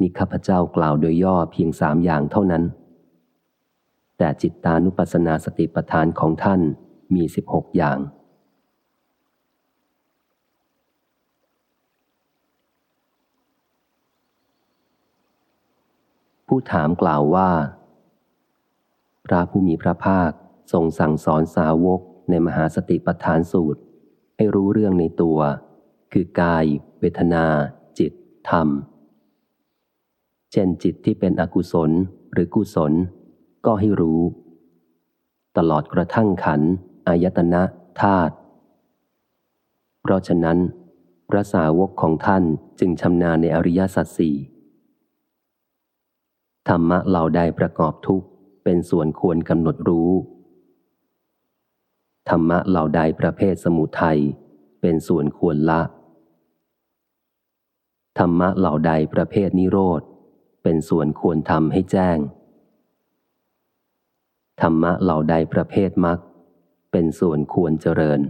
นี่ข้าพเจ้ากล่าวโดยย่อเพียงสามอย่างเท่านั้น แต่จิตตานุปัสสนาสติปัฏฐานของท่านมีสิบหกอย่าง ผู้ถามกล่าวว่า พระผู้มีพระภาคทรงสั่งสอนสาวกในมหาสติปัฏฐานสูตร ให้รู้เรื่องในตัว คือกาย เวทนา จิต ธรรม เช่นจิตที่เป็นอกุศลหรือกุศล ก็ให้รู้ ตลอดกระทั่งขันอายตนะธาตุเพราะฉะนั้น พระสาวกของท่านจึงชำนาญในอริยสัจสี่ ธรรมะเหล่าใดประกอบทุกข์เป็นส่วนควรกำหนดรู้ ธรรมะเหล่าใดประเภทสมุทัยเป็นส่วนควรละ ธรรมะเหล่าใดประเภทนิโรธ เป็นส่วนควรทำให้แจ้ง ธรรมะเหล่าใดประเภทมรรคเป็นส่วนควรเจริญ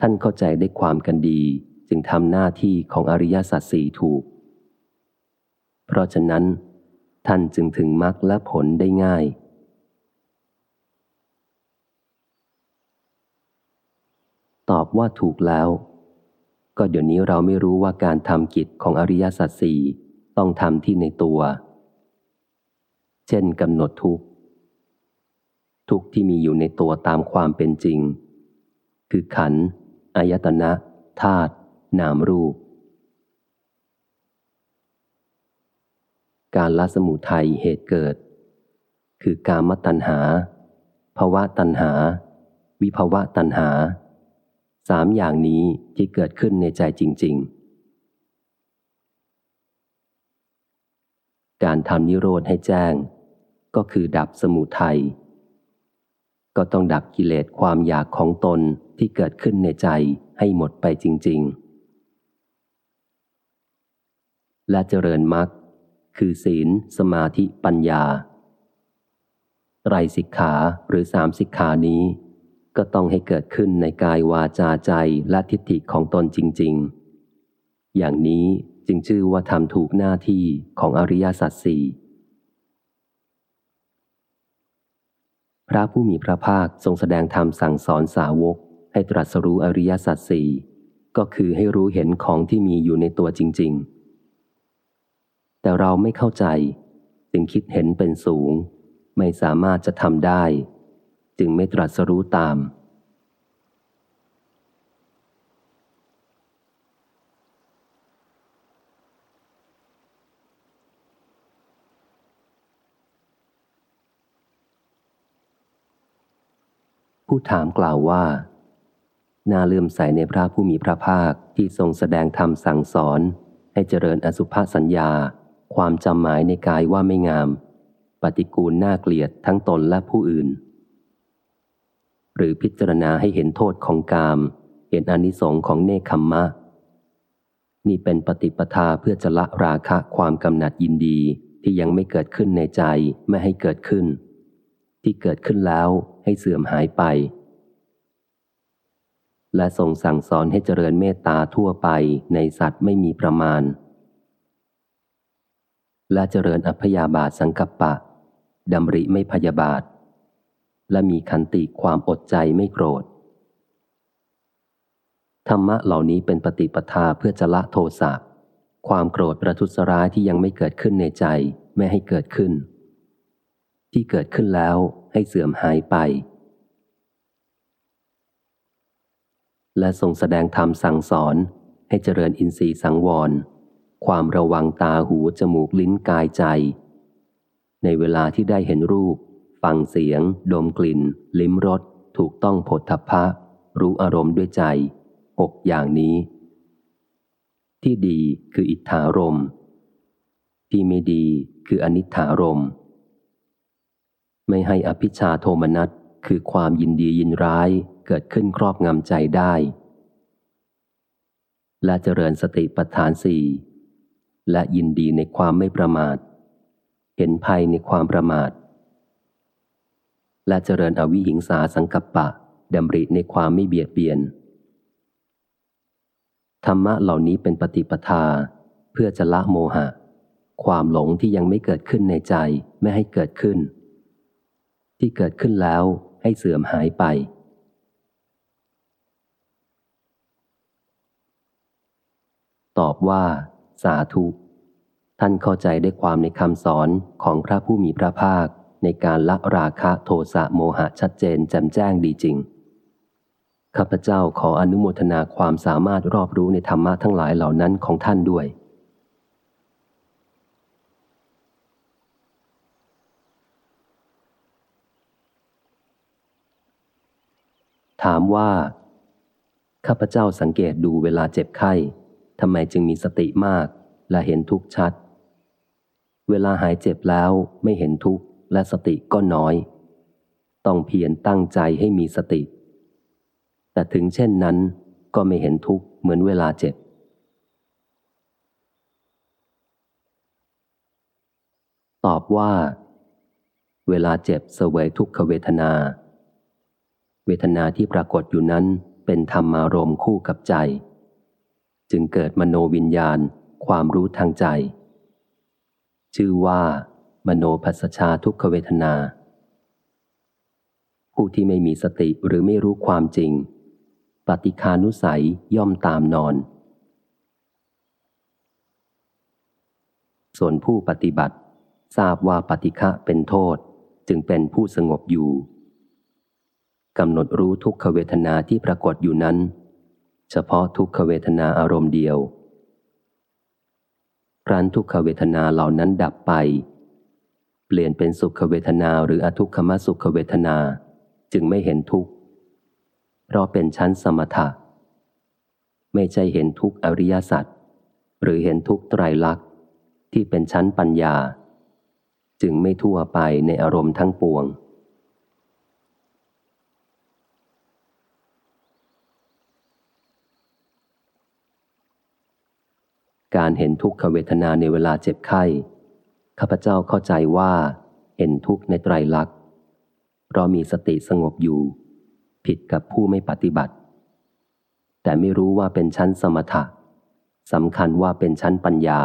ท่านเข้าใจได้ความกันดีจึงทำหน้าที่ของอริยสัจสี่ถูก เพราะฉะนั้น ท่านจึงถึงมรรคและผลได้ง่าย ตอบว่าถูกแล้ว ก็เดี๋ยวนี้เราไม่รู้ว่าการทำกิจของอริยสัจสี่ต้องทำที่ในตัว เช่นกำหนดทุกทุกที่มีอยู่ในตัวตามความเป็นจริง คือขันธ์อายตนะธาตุนามรูป การละสมุทัยเหตุเกิด คือกามตัณหาภาวะตัณหา วิภาวะตัณหา สามอย่างนี้ที่เกิดขึ้นในใจจริง ๆ การทำนิโรธให้แจ้ง ก็คือดับสมุทัยก็ต้องดับกิเลสความอยากของตนที่เกิดขึ้นในใจให้หมดไปจริง ๆ และเจริญมรรค คือศีล สมาธิปัญญา ไตรสิกขาหรือสามสิกขานี้ ก็ต้องให้เกิดขึ้นในกายวาจาใจและทิฏฐิของตนจริง ๆ อย่างนี้จึงชื่อว่าทำถูกหน้าที่ของอริยสัจสี่พระผู้มีพระภาคทรงแสดงธรรมสั่งสอนสาวก ให้ตรัสรู้อริยสัจสี่ก็คือให้รู้เห็นของที่มีอยู่ในตัวจริง ๆ แต่เราไม่เข้าใจ จึงคิดเห็นเป็นสูง ไม่สามารถจะทำได้ จึงไม่ตรัสรู้ตาม ผู้ถามกล่าวว่าน่าเลื่อมใสในพระผู้มีพระภาคที่ทรงแสดงธรรมสั่งสอนให้เจริญอสุภาสัญญา ความจำหมายในกายว่าไม่งาม ปฏิกูลน่าเกลียดทั้งตนและผู้อื่น หรือพิจารณาให้เห็นโทษของกาม เห็นอนิสงค์ของเนคขมมะ นี่เป็นปฏิปทาเพื่อจะละราคะความกำหนัดยินดีที่ยังไม่เกิดขึ้นในใจไม่ให้เกิดขึ้น ที่เกิดขึ้นแล้วให้เสื่อมหายไป และทรงสั่งสอนให้เจริญเมตตาทั่วไปในสัตว์ไม่มีประมาณ และเจริญอัพยาบาทสังกัปปะดำริไม่พยาบาท และมีคันติความอดใจไม่โกรธ ธรรมะเหล่านี้เป็นปฏิปทาเพื่อจะละโทสะความโกรธประทุษร้ายที่ยังไม่เกิดขึ้นในใจไม่ให้เกิดขึ้น ที่เกิดขึ้นแล้วให้เสื่อมหายไป และทรงแสดงธรรมสั่งสอนให้เจริญอินทรีย์สังวร ความระวังตาหูจมูกลิ้นกายใจ ในเวลาที่ได้เห็นรูป ฟังเสียง ดมกลิ่น ลิ้มรสถูกต้องผลทพะ รู้อารมณ์ด้วยใจหกอย่างนี้ ที่ดีคืออิทธารมที่ไม่ดีคืออนิถารมไม่ให้อภิชาโทมนัสคือความยินดียินร้ายเกิดขึ้นครอบงำใจได้ และเจริญสติปัฏฐานสี่ และยินดีในความไม่ประมาท เห็นภัยในความประมาท และเจริญอวิหิงสาสังกัปปะดำริในความไม่เบียดเบียน ธรรมะเหล่านี้เป็นปฏิปทา เพื่อจะละโมหะ ความหลงที่ยังไม่เกิดขึ้นในใจไม่ให้เกิดขึ้น ที่เกิดขึ้นแล้วให้เสื่อมหายไปตอบว่า สาธุ ท่านเข้าใจได้ความในคำสอนของพระผู้มีพระภาคในการละราคะโทสะโมหะชัดเจนแจ่มแจ้งดีจริง ข้าพเจ้าขออนุโมทนาความสามารถรอบรู้ในธรรมะทั้งหลายเหล่านั้นของท่านด้วย ถามว่า ข้าพเจ้าสังเกตดูเวลาเจ็บไข้ ทำไมจึงมีสติมากและเห็นทุกข์ชัด เวลาหายเจ็บแล้วไม่เห็นทุกข์และสติก็น้อย ต้องเพียรตั้งใจให้มีสติ แต่ถึงเช่นนั้นก็ไม่เห็นทุกข์เหมือนเวลาเจ็บ ตอบว่า เวลาเจ็บเสวยทุกขเวทนา เวทนาที่ปรากฏอยู่นั้นเป็นธรรมารมคู่กับใจ จึงเกิดมโนวิญญาณ ความรู้ทางใจ ชื่อว่า มโนภัสชาทุกขเวทนา ผู้ที่ไม่มีสติหรือไม่รู้ความจริง ปฏิคานุสัยย่อมตามนอน ส่วนผู้ปฏิบัติ ทราบว่าปฏิฆะเป็นโทษจึงเป็นผู้สงบอยู่กำหนดรู้ทุกขเวทนาที่ปรากฏอยู่นั้น เฉพาะทุกขเวทนาอารมณ์เดียวครั้นทุกขเวทนาเหล่านั้นดับไป เปลี่ยนเป็นสุขเวทนาหรืออทุกขมสุขเวทนาจึงไม่เห็นทุกข์ เพราะเป็นชั้นสมถะ ไม่ใช่เห็นทุกอริยสัจหรือเห็นทุกไตรลักษณ์ที่เป็นชั้นปัญญา จึงไม่ทั่วไปในอารมณ์ทั้งปวง การเห็นทุกขเวทนาในเวลาเจ็บไข้ข้าพเจ้าเข้าใจว่า เห็นทุกในไตรลักษณ์เพราะมีสติสงบอยู่ ผิดกับผู้ไม่ปฏิบัติ แต่ไม่รู้ว่าเป็นชั้นสมถะสำคัญว่าเป็นชั้นปัญญา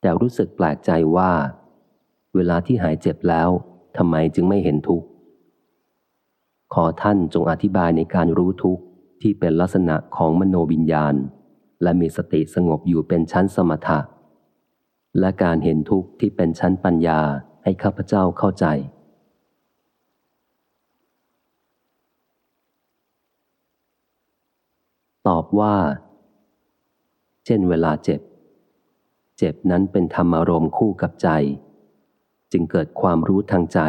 แต่รู้สึกแปลกใจว่า เวลาที่หายเจ็บแล้วทำไมจึงไม่เห็นทุกข์ ขอท่านจงอธิบายในการรู้ทุกข์ที่เป็นลักษณะของมโนวิญญาณ และมีสติสงบอยู่เป็นชั้นสมถะ และการเห็นทุกข์ที่เป็นชั้นปัญญาให้ข้าพเจ้าเข้าใจ ตอบว่า เช่นเวลาเจ็บ เจ็บนั้นเป็นธรรมารมณ์คู่กับใจ จึงเกิดความรู้ทางใจ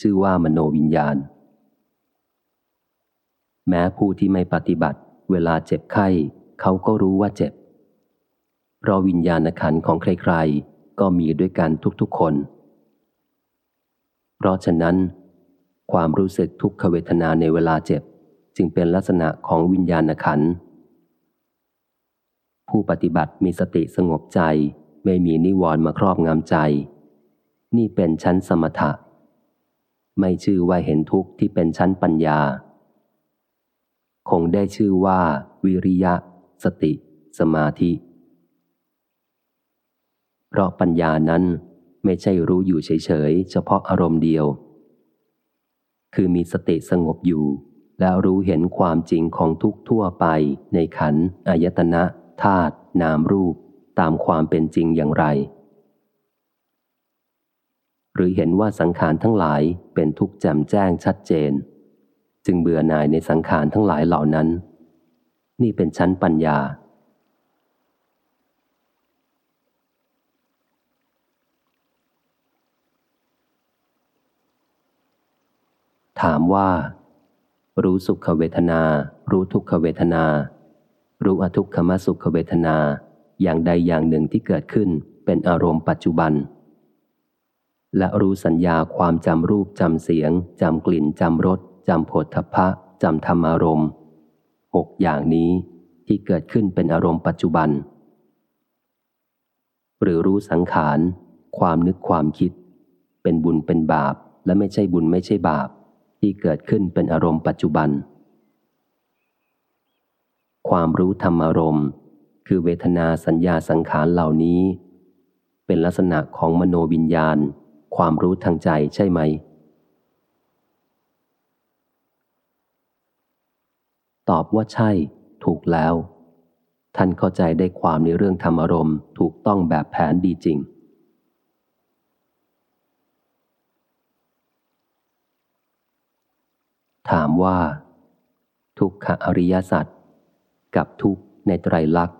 ชื่อว่ามโนวิญญาณ แม้ผู้ที่ไม่ปฏิบัติ เวลาเจ็บไข้ เขาก็รู้ว่าเจ็บ เพราะวิญญาณขันของใครๆ ก็มีด้วยกันทุกๆคน เพราะฉะนั้น ความรู้สึกทุกขเวทนาในเวลาเจ็บ จึงเป็นลักษณะของวิญญาณขัน ผู้ปฏิบัติมีสติสงบใจไม่มีนิวรณ์มาครอบงำใจ นี่เป็นชั้นสมถะ ไม่ชื่อว่าเห็นทุกข์ที่เป็นชั้นปัญญา คงได้ชื่อว่าวิริยะ สติ สมาธิ เพราะปัญญานั้นไม่ใช่รู้อยู่เฉยๆ เฉพาะอารมณ์เดียว คือมีสติสงบอยู่ แล้วรู้เห็นความจริงของทุกทั่วไปในขันอายตนะธาตุนามรูป ตามความเป็นจริงอย่างไร หรือเห็นว่าสังขารทั้งหลายเป็นทุกข์แจ่มแจ้งชัดเจน จึงเบื่อหน่ายในสังขารทั้งหลายเหล่านั้น นี่เป็นชั้นปัญญา ถามว่า รู้สุขเวทนา รู้ทุกขเวทนา รู้อทุกขมสุขเวทนา อย่างใดอย่างหนึ่งที่เกิดขึ้นเป็นอารมณ์ปัจจุบัน และรู้สัญญาความจำรูปจำเสียงจำกลิ่นจำรสจำผลทพะจำธรรมารมณ์ หกอย่างนี้ที่เกิดขึ้นเป็นอารมณ์ปัจจุบัน หรือรู้สังขาร ความนึกความคิด เป็นบุญเป็นบาป และไม่ใช่บุญไม่ใช่บาป ที่เกิดขึ้นเป็นอารมณ์ปัจจุบัน ความรู้ธรรมอารมณ์ คือเวทนาสัญญาสังขารเหล่านี้ เป็นลักษณะของมโนวิญญาณ ความรู้ทางใจใช่ไหม ตอบว่าใช่ ถูกแล้ว ท่านเข้าใจได้ความในเรื่องธรรมอารมณ์ถูกต้องแบบแผนดีจริง ถามว่า ทุกขอริยสัจกับทุกในไตรลักษณ์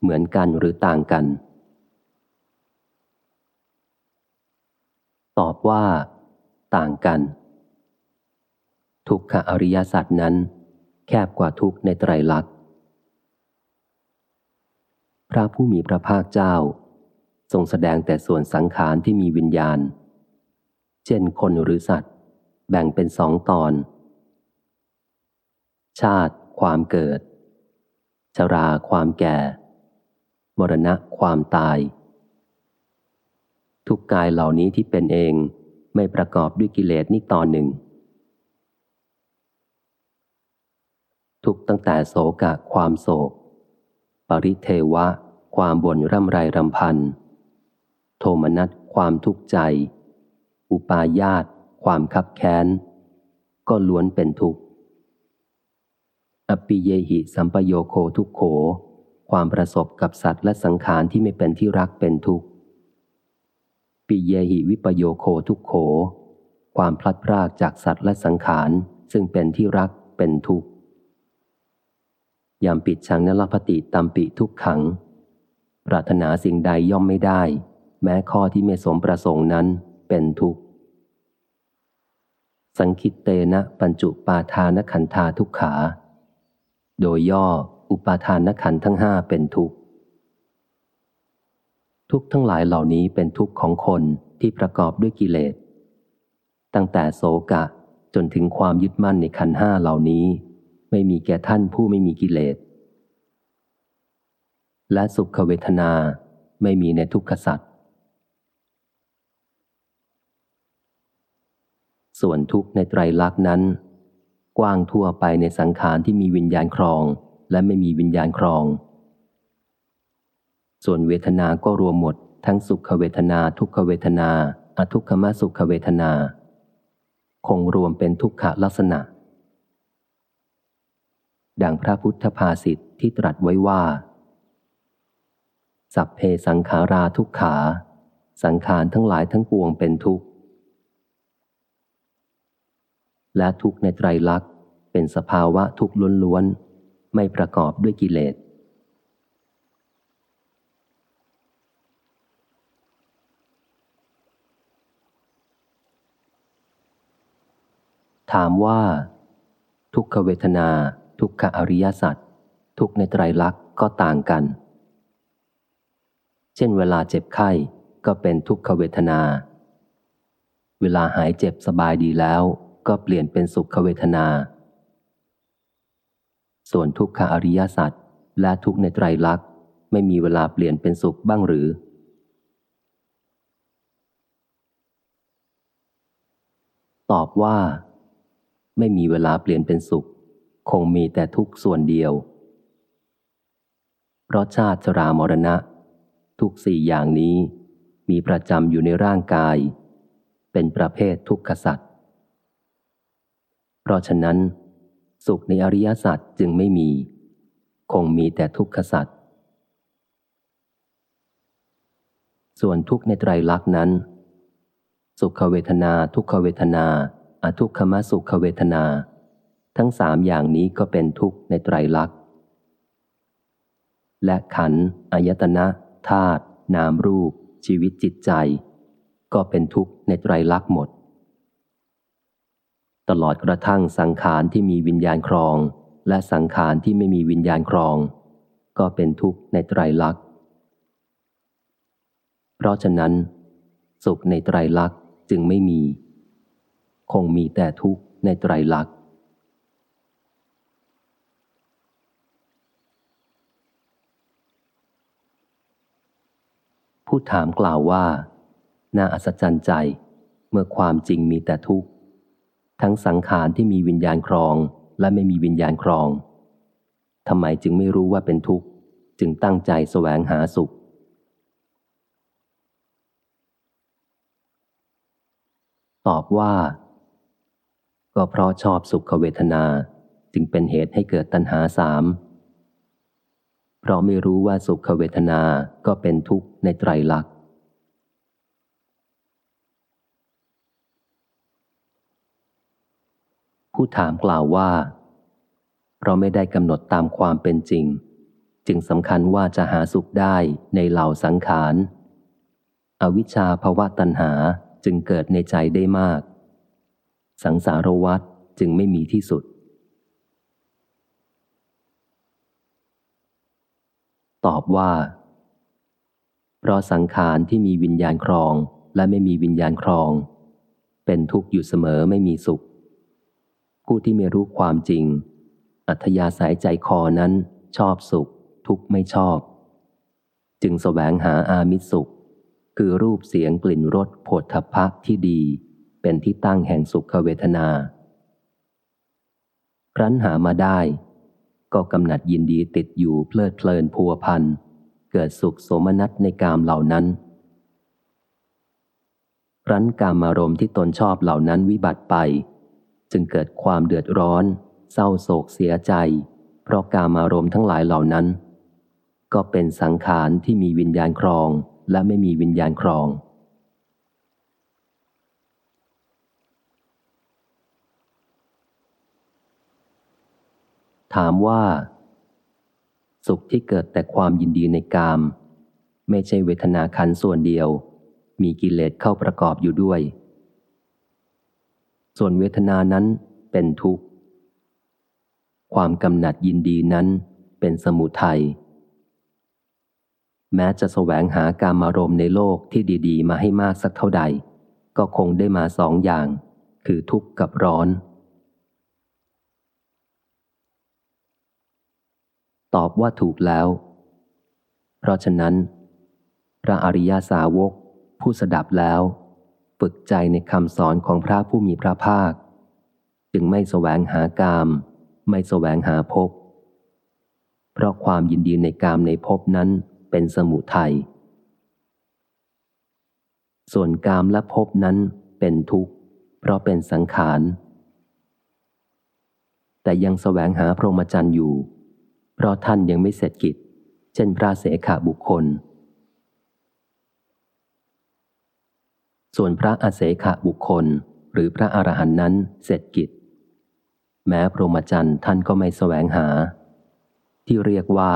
เหมือนกันหรือต่างกัน ตอบว่า ต่างกัน ทุกขอริยสัจนั้น คบกว่าทุกในไตรลักษณ์ พระผู้มีพระภาคเจ้า ทรงแสดงแต่ส่วนสังขารที่มีวิญญาณ เช่นคนหรือสัตว์ แบ่งเป็นสองตอน ชาติ ความเกิด ชรา ความแก่ มรณะ ความตาย ทุกกายเหล่านี้ที่เป็นเองไม่ประกอบด้วยกิเลสนี่ตอนหนึ่ง ทุกตั้งแต่โศกะความโศก ปริเทวะ ความบ่นร่ำไรรำพัน โทมนัสความทุกข์ใจ อุปาญาตความคับแค้น ก็ล้วนเป็นทุกข์ อปิเยหิสัมปโยโคทุกโข ความประสบกับสัตว์และสังขารที่ไม่เป็นที่รักเป็นทุกข์ ปิเยหิวิปโยโคทุกโข ความพลัดพรากจากสัตว์และสังขารซึ่งเป็นที่รักเป็นทุกข์ ยามปิดชังนลพติตัมปิทุกขัง ปรารถนาสิ่งใดย่อมไม่ได้ แม้ข้อที่ไม่สมประสงค์นั้นเป็นทุกข์ สังคิตเตนะปัญจุปาทานขันธาทุกขา โดยย่ออุปาทานขันทั้งห้าเป็นทุกข์ ทุกข์ทั้งหลายเหล่านี้เป็นทุกข์ของคนที่ประกอบด้วยกิเลส ตั้งแต่โสกะจนถึงความยึดมั่นในขันห้าเหล่านี้ ไม่มีแก่ท่านผู้ไม่มีกิเลส และสุขเวทนาไม่มีในทุกขสัตว์ส่วนทุกในไตรลักษณ์นั้น กว้างทั่วไปในสังขารที่มีวิญญาณครอง และไม่มีวิญญาณครอง ส่วนเวทนาก็รวมหมด ทั้งสุขเวทนา ทุกขเวทนา อทุกขมสุขเวทนา คงรวมเป็นทุกขลักษณะ ดังพระพุทธภาษิตทที่ตรัสไว้ว่า สัพเพสังขาราทุกขา สังขารทั้งหลายทั้งปวงเป็นทุกข์ และทุกข์ในไตรลักษณ์เป็นสภาวะทุกข์ล้วนๆ ไม่ประกอบด้วยกิเลสถามว่า ทุกขเวทนา ทุกขอริยสัจทุกในไตรลักษณ์ก็ต่างกัน เช่นเวลาเจ็บไข้ก็เป็นทุกขเวทนา เวลาหายเจ็บสบายดีแล้วก็เปลี่ยนเป็นสุขเวทนา ส่วนทุกขอริยสัจและทุกในไตรลักษณ์ไม่มีเวลาเปลี่ยนเป็นสุขบ้างหรือ ตอบว่า ไม่มีเวลาเปลี่ยนเป็นสุข คงมีแต่ทุกส่วนเดียว เพราะชาติชรามรณะ ทุกสี่อย่างนี้มีประจำอยู่ในร่างกาย เป็นประเภททุกขสัตว์เพราะฉะนั้น สุขในอริยสัจจึงไม่มี คงมีแต่ทุกขสัจส่วนทุกในไตรลักษณ์นั้น สุขเวทนา ทุกขเวทนา อทุกขมสุขเวทนา ทั้งสามอย่างนี้ก็เป็นทุกข์ในไตรลักษณ์ และขันอายตนะธาตุนามรูป ชีวิตจิตใจ ก็เป็นทุกข์ในไตรลักษณ์หมด ตลอดกระทั่งสังขารที่มีวิญญาณครอง และสังขารที่ไม่มีวิญญาณครอง ก็เป็นทุกข์ในไตรลักษณ์ เพราะฉะนั้น สุขในไตรลักษณ์จึงไม่มี คงมีแต่ทุกข์ในไตรลักษณ์ ผู้ถามกล่าวว่า น่าอัศจรรย์ใจ เมื่อความจริงมีแต่ทุกข์ ทั้งสังขารที่มีวิญญาณครองและไม่มีวิญญาณครองทำไมจึงไม่รู้ว่าเป็นทุกข์ จึงตั้งใจแสวงหาสุข ตอบว่า ก็เพราะชอบสุขเวทนาจึงเป็นเหตุให้เกิดตัณหาสาม เพราะไม่รู้ว่าสุขเวทนาก็เป็นทุกข์ในไตรลักษณ์ผู้ถามกล่าวว่า เราไม่ได้กำหนดตามความเป็นจริง จึงสำคัญว่าจะหาสุขได้ในเหล่าสังขาร อวิชชาภวะตัณหาจึงเกิดในใจได้มาก สังสารวัฏจึงไม่มีที่สุด ตอบว่า เพราะสังขารที่มีวิญญาณครองและไม่มีวิญญาณครอง เป็นทุกข์อยู่เสมอไม่มีสุข ผู้ที่ไม่รู้ความจริง อัธยาศัยใจคอนั้นชอบสุข ทุกข์ไม่ชอบ จึงสแสวงหาอามิสุข คือรูปเสียงกลิ่นรสโผฏฐพะที่ดี เป็นที่ตั้งแห่งสุขเวทนาครั้นหามาได้ ก็กำหนัดยินดีติดอยู่เพลิดเพลินพัวพัน เกิดสุขสมนัตในกามเหล่านั้น รั้นกามารมณ์ที่ตนชอบเหล่านั้นวิบัติไป จึงเกิดความเดือดร้อน เศร้าโศกเสียใจ เพราะกามารมณ์ทั้งหลายเหล่านั้น ก็เป็นสังขารที่มีวิญญาณครองและไม่มีวิญญาณครอง ถามว่า สุขที่เกิดแต่ความยินดีในกาม ไม่ใช่เวทนาขันส่วนเดียว มีกิเลสเข้าประกอบอยู่ด้วย ส่วนเวทนานั้นเป็นทุกข์ ความกำหนัดยินดีนั้นเป็นสมุทัยแม้จะแสวงหาการมารมในโลกที่ดี ๆ มาให้มากสักเท่าใด ก็คงได้มาสองอย่าง คือทุกข์กับร้อน ตอบว่าถูกแล้ว เพราะฉะนั้น พระอริยาสาวก ผู้สดับแล้ว ฝึกใจในคำสอนของพระผู้มีพระภาค จึงไม่แสวงหากาม ไม่แสวงหาภพเพราะความยินดีในกามในภพนั้นเป็นสมุทัยส่วนกามและภพนั้นเป็นทุกข์ เพราะเป็นสังขาร แต่ยังแสวงหาพรหมจรรย์อยู่ ราะท่านยังไม่เสร็จกิจ เช่นพระเสขาบุคคล ส่วนพระอาเสขาบุคคล หรือพระอรหันต์นั้นเสร็จกิจ แม้พรหมจรรย์ท่านก็ไม่แสวงหา ที่เรียกว่า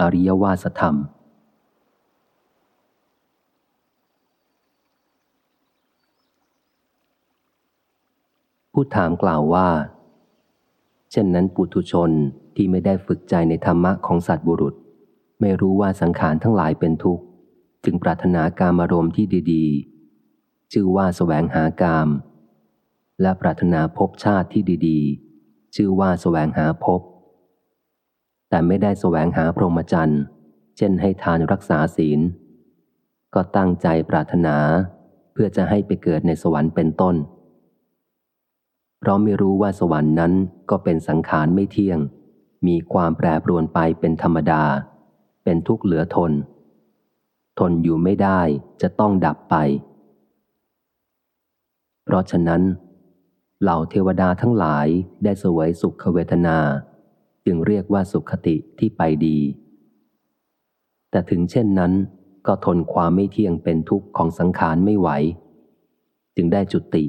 อริยวาสธรรมผู้ถามกล่าวว่า เช่นนั้นปุถุชนที่ไม่ได้ฝึกใจในธรรมะของสัตว์บุรุษ ไม่รู้ว่าสังขารทั้งหลายเป็นทุกข์ จึงปรารถนาการมารมณ์ที่ดีๆ ชื่อว่าสแสวงหากาม และปรารถนาภพชาติที่ดีๆ ชื่อว่าสแสวงหาภพแต่ไม่ได้สแสวงหาพรหมจรรย์ เช่นให้ทานรักษาศีล ก็ตั้งใจปรารถนาเพื่อจะให้ไปเกิดในสวรรค์เป็นต้น เพราะไม่รู้ว่าสวรรค์นั้นก็เป็นสังขารไม่เที่ยง มีความแปรปรวนไปเป็นธรรมดา เป็นทุกข์เหลือทน ทนอยู่ไม่ได้จะต้องดับไป เพราะฉะนั้น เหล่าเทวดาทั้งหลายได้สวยสุขเวทนา จึงเรียกว่าสุขติที่ไปดี แต่ถึงเช่นนั้นก็ทนความไม่เที่ยงเป็นทุกข์ของสังขารไม่ไหว จึงได้จุติ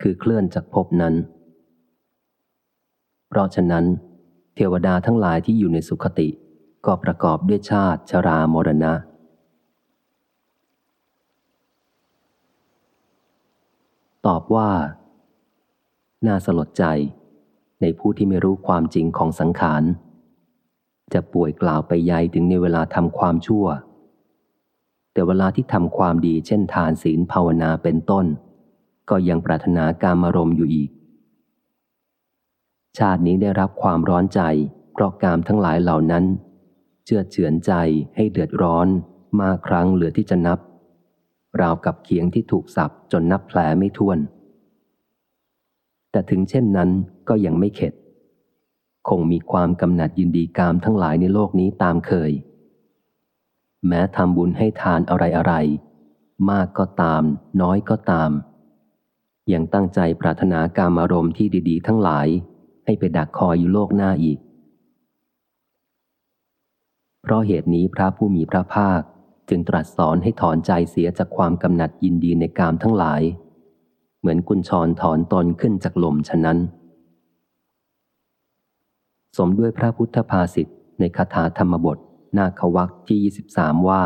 คือเคลื่อนจากภพนั้น เพราะฉะนั้น เทวดาทั้งหลายที่อยู่ในสุขติ ก็ประกอบด้วยชาติชรามรณะ ตอบว่า น่าสลดใจในผู้ที่ไม่รู้ความจริงของสังขาร จะป่วยกล่าวไปใยถึงในเวลาทำความชั่ว แต่เวลาที่ทำความดีเช่นทานศีลภาวนาเป็นต้น ก็ยังปรารถนาการมารมอยู่อีก ชาตินี้ได้รับความร้อนใจ เพราะกามทั้งหลายเหล่านั้นเจือเฉือนใจให้เดือดร้อน มากครั้งเหลือที่จะนับ ราวกับเขียงที่ถูกสับจนนับแผลไม่ท้วน แต่ถึงเช่นนั้นก็ยังไม่เข็ด คงมีความกำหนัดยินดีกามทั้งหลายในโลกนี้ตามเคย แม้ทำบุญให้ทานอะไรอะไรมากก็ตาม น้อยก็ตาม ยังตั้งใจปรารถนาการอารมณ์ที่ดี ๆ ทั้งหลาย ให้ไปดักคอยอยู่โลกหน้าอีก เพราะเหตุนี้พระผู้มีพระภาคจึงตรัสสอนให้ถอนใจเสียจากความกำหนัดยินดีในกามทั้งหลาย เหมือนกุญชรถอนตนขึ้นจากลมฉะนั้น สมด้วยพระพุทธภาษิตในคาถาธรรมบทนาควักที่ 23 ว่า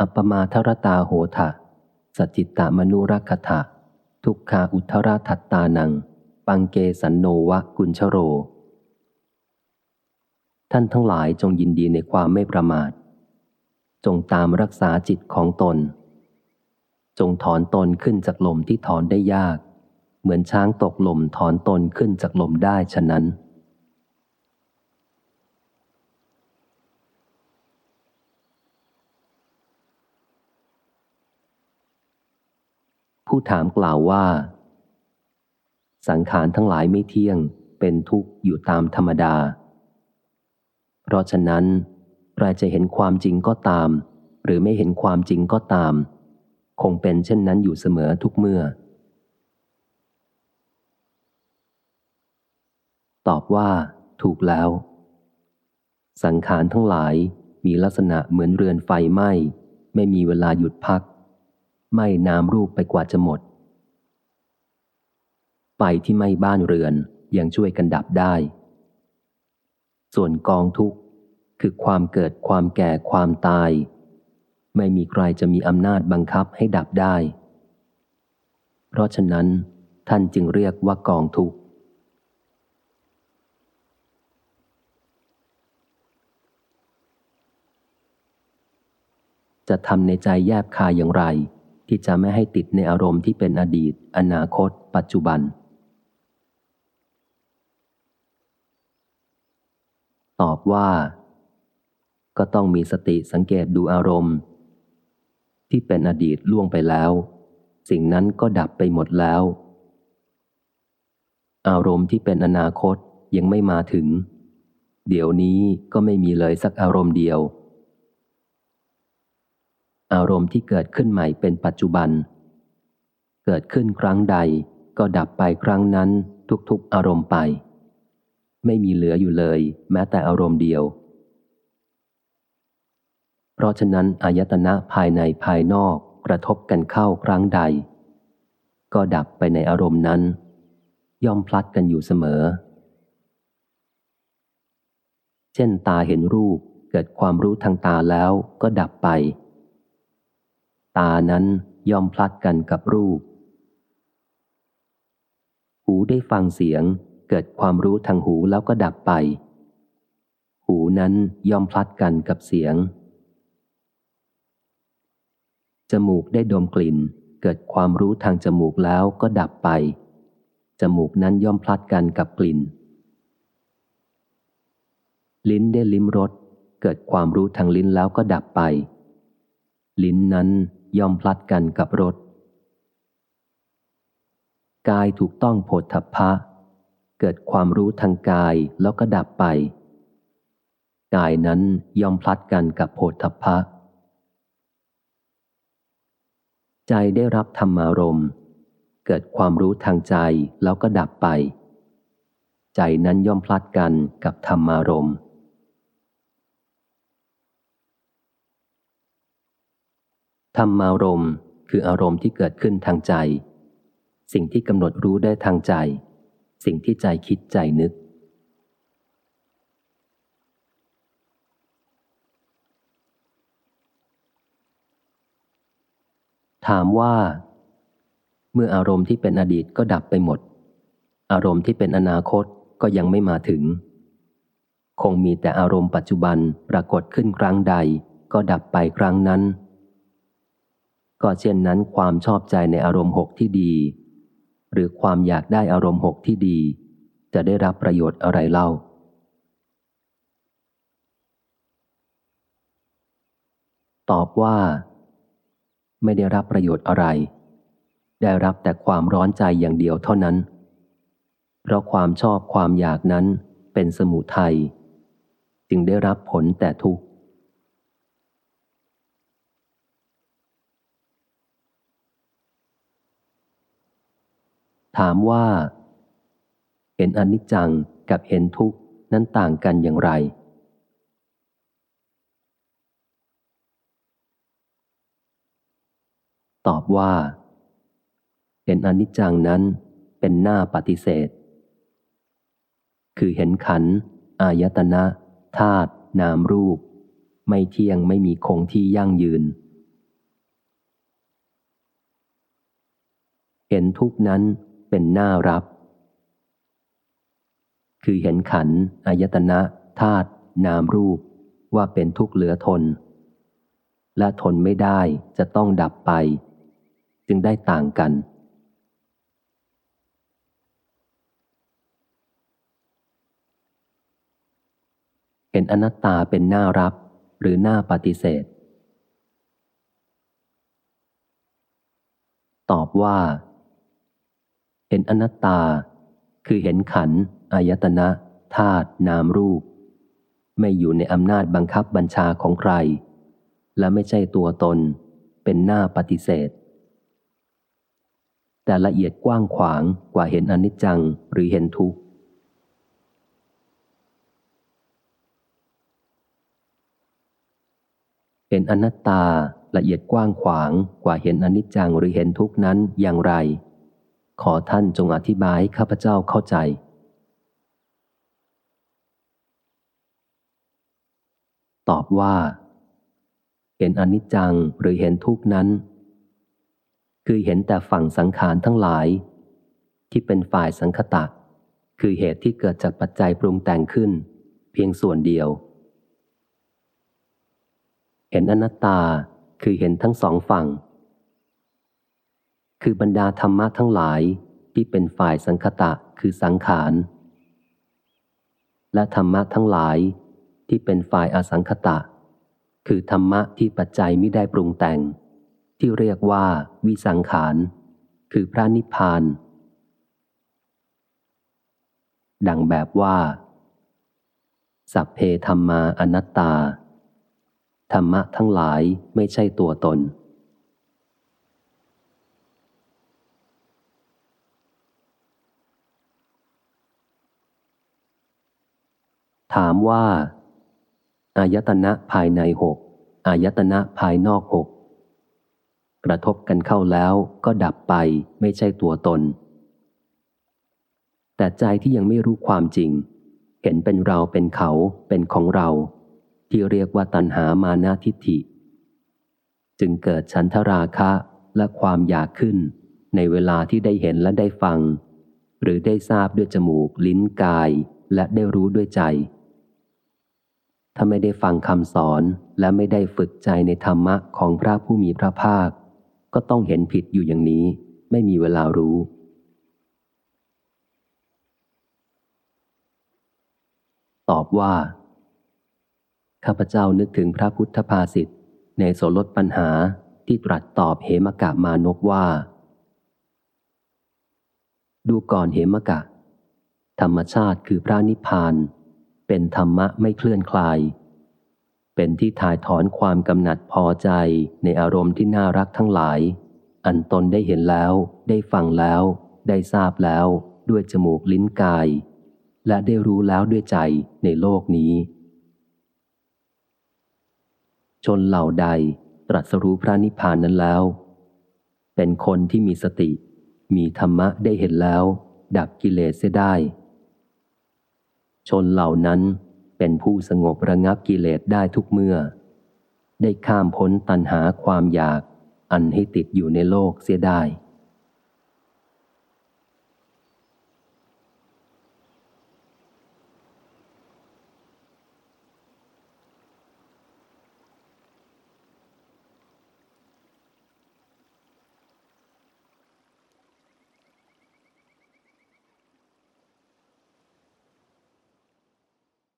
อัปปมาทรตาโหทะ สัจจิตามนุรักขะทุกขาอุทธราทัตตานัง ปังเกสันโนวะกุญชโร ท่านทั้งหลายจงยินดีในความไม่ประมาท จงตามรักษาจิตของตน จงถอนตนขึ้นจากลมที่ถอนได้ยาก เหมือนช้างตกลมถอนตนขึ้นจากลมได้ฉะนั้น ผู้ถามกล่าวว่า สังขารทั้งหลายไม่เที่ยงเป็นทุกข์อยู่ตามธรรมดา เพราะฉะนั้นใครจะเห็นความจริงก็ตาม หรือไม่เห็นความจริงก็ตาม คงเป็นเช่นนั้นอยู่เสมอทุกเมื่อ ตอบว่า ถูกแล้ว สังขารทั้งหลายมีลักษณะเหมือนเรือนไฟไหม้ ไม่มีเวลาหยุดพัก ไม่น้ำรูปไปกว่าจะหมด ไฟที่ไหม้บ้านเรือนยังช่วยกันดับได้ ส่วนกองทุกข์คือความเกิดความแก่ความตาย ไม่มีใครจะมีอำนาจบังคับให้ดับได้ เพราะฉะนั้น ท่านจึงเรียกว่ากองทุกข์จะทำในใจแยบคายอย่างไร ที่จะไม่ให้ติดในอารมณ์ที่เป็นอดีต อนาคต ปัจจุบัน ตอบว่า ก็ต้องมีสติสังเกตดูอารมณ์ ที่เป็นอดีตล่วงไปแล้ว สิ่งนั้นก็ดับไปหมดแล้ว อารมณ์ที่เป็นอนาคตยังไม่มาถึง เดี๋ยวนี้ก็ไม่มีเลยสักอารมณ์เดียว อารมณ์ที่เกิดขึ้นใหม่เป็นปัจจุบัน เกิดขึ้นครั้งใดก็ดับไปครั้งนั้นทุกๆอารมณ์ไป ไม่มีเหลืออยู่เลย แม้แต่อารมณ์เดียว เพราะฉะนั้นอายตนะภายในภายนอกกระทบกันเข้าครั้งใด ก็ดับไปในอารมณ์นั้น ย่อมพลัดกันอยู่เสมอ เช่นตาเห็นรูปเกิดความรู้ทางตาแล้วก็ดับไป ตานั้นย่อมพลัดกันกับรูป หูได้ฟังเสียงเกิดความรู้ทางหูแล้วก็ดับไป หูนั้นย่อมพลัดกันกับเสียง จมูกได้ดมกลิ่น เกิดความรู้ทางจมูกแล้วก็ดับไป จมูกนั้นย่อมพลัดกันกับกลิ่น ลิ้นได้ลิ้มรสเกิดความรู้ทางลิ้นแล้วก็ดับไป ลิ้นนั้น ย่อมพลัดกันกับรถกายถูกต้องโพธพะ เกิดความรู้ทางกายแล้วก็ดับไป กายนั้นย่อมพลัดกันกับโพธพะ ใจได้รับธรรมารมเกิดความรู้ทางใจแล้วก็ดับไป ใจนั้นย่อมพลัดกันกับธรรมารมณ์ ธรรมารมณ์คืออารมณ์ที่เกิดขึ้นทางใจ สิ่งที่กำหนดรู้ได้ทางใจ สิ่งที่ใจคิดใจนึก ถามว่า เมื่ออารมณ์ที่เป็นอดีตก็ดับไปหมด อารมณ์ที่เป็นอนาคตก็ยังไม่มาถึง คงมีแต่อารมณ์ปัจจุบันปรากฏขึ้นครั้งใดก็ดับไปครั้งนั้น ก็เช่นนั้นความชอบใจในอารมณ์หกที่ดี หรือความอยากได้อารมณ์หกที่ดี จะได้รับประโยชน์อะไรเล่า ตอบว่า ไม่ได้รับประโยชน์อะไร ได้รับแต่ความร้อนใจอย่างเดียวเท่านั้น เพราะความชอบความอยากนั้นเป็นสมุทัยจึงได้รับผลแต่ทุกข์ ถามว่า เห็นอนิจจังกับเห็นทุกข์นั้นต่างกันอย่างไร ตอบว่า เห็นอนิจจังนั้นเป็นหน้าปฏิเสธ คือเห็นขัน อายตนะธาตุนามรูป ไม่เที่ยงไม่มีคงที่ยั่งยืน เห็นทุกนั้น เป็นหน้ารับ คือเห็นขันอายตนะธาตุนามรูปว่าเป็นทุกข์เหลือทน และทนไม่ได้จะต้องดับไป จึงได้ต่างกัน เห็นอนัตตาเป็นหน้ารับหรือหน้าปฏิเสธ ตอบว่า เห็นอนัตตา คือเห็นขันอายตนะธาตุนามรูป ไม่อยู่ในอำนาจบังคับบัญชาของใคร และไม่ใช่ตัวตน เป็นหน้าปฏิเสธ แต่ละเอียดกว้างขวางกว่าเห็นอนิจจังหรือเห็นทุกข์เห็นอนัตตาละเอียดกว้างขวางกว่าเห็นอนิจจังหรือเห็นทุกนั้นอย่างไร ขอท่านจงอธิบายข้าพเจ้าเข้าใจ ตอบว่า เห็นอนิจจังหรือเห็นทุกข์นั้น คือเห็นแต่ฝั่งสังขารทั้งหลาย ที่เป็นฝ่ายสังคตะ คือเหตุที่เกิดจากปัจจัยปรุงแต่งขึ้น เพียงส่วนเดียว เห็นอนัตตาคือเห็นทั้งสองฝั่ง คือบรรดาธรรมะทั้งหลายที่เป็นฝ่ายสังคตะคือสังขาร และธรรมะทั้งหลายที่เป็นฝ่ายอสังคตะ คือธรรมะที่ปัจจัยไม่ได้ปรุงแต่ง ที่เรียกว่าวิสังขาร คือพระนิพพาน ดังแบบว่า สัพเพธรรมาอนัตตา ธรรมะทั้งหลายไม่ใช่ตัวตน ถามว่า อายตนะภายในหกอายตนะภายนอกหกกระทบกันเข้าแล้วก็ดับไปไม่ใช่ตัวตน แต่ใจที่ยังไม่รู้ความจริง เห็นเป็นเราเป็นเขาเป็นของเรา ที่เรียกว่าตัณหามานาทิฏฐิ จึงเกิดฉันทราคะและความอยากขึ้น ในเวลาที่ได้เห็นและได้ฟัง หรือได้ทราบด้วยจมูกลิ้นกายและได้รู้ด้วยใจ ถ้าไม่ได้ฟังคำสอนและไม่ได้ฝึกใจในธรรมะของพระผู้มีพระภาค ก็ต้องเห็นผิดอยู่อย่างนี้ ไม่มีเวลารู้ ตอบว่า ข้าพเจ้านึกถึงพระพุทธภาษิตในโสลดปัญหาที่ตรัสตอบเหมกะมานกว่า ดูก่อนเหมกะ ธรรมชาติคือพระนิพพาน เป็นธรรมะไม่เคลื่อนคลาย เป็นที่ถ่ายถอนความกำหนัดพอใจในอารมณ์ที่น่ารักทั้งหลาย อันตนได้เห็นแล้ว ได้ฟังแล้ว ได้ทราบแล้ว ด้วยจมูกลิ้นกาย และได้รู้แล้วด้วยใจในโลกนี้ ชนเหล่าใดตรัสรู้พระนิพพานนั้นแล้ว เป็นคนที่มีสติ มีธรรมะได้เห็นแล้ว ดับกิเลสเสียได้ ชนเหล่านั้นเป็นผู้สงบระงับกิเลสได้ทุกเมื่อ ได้ข้ามพ้นตัณหาความอยาก อันให้ติดอยู่ในโลกเสียได้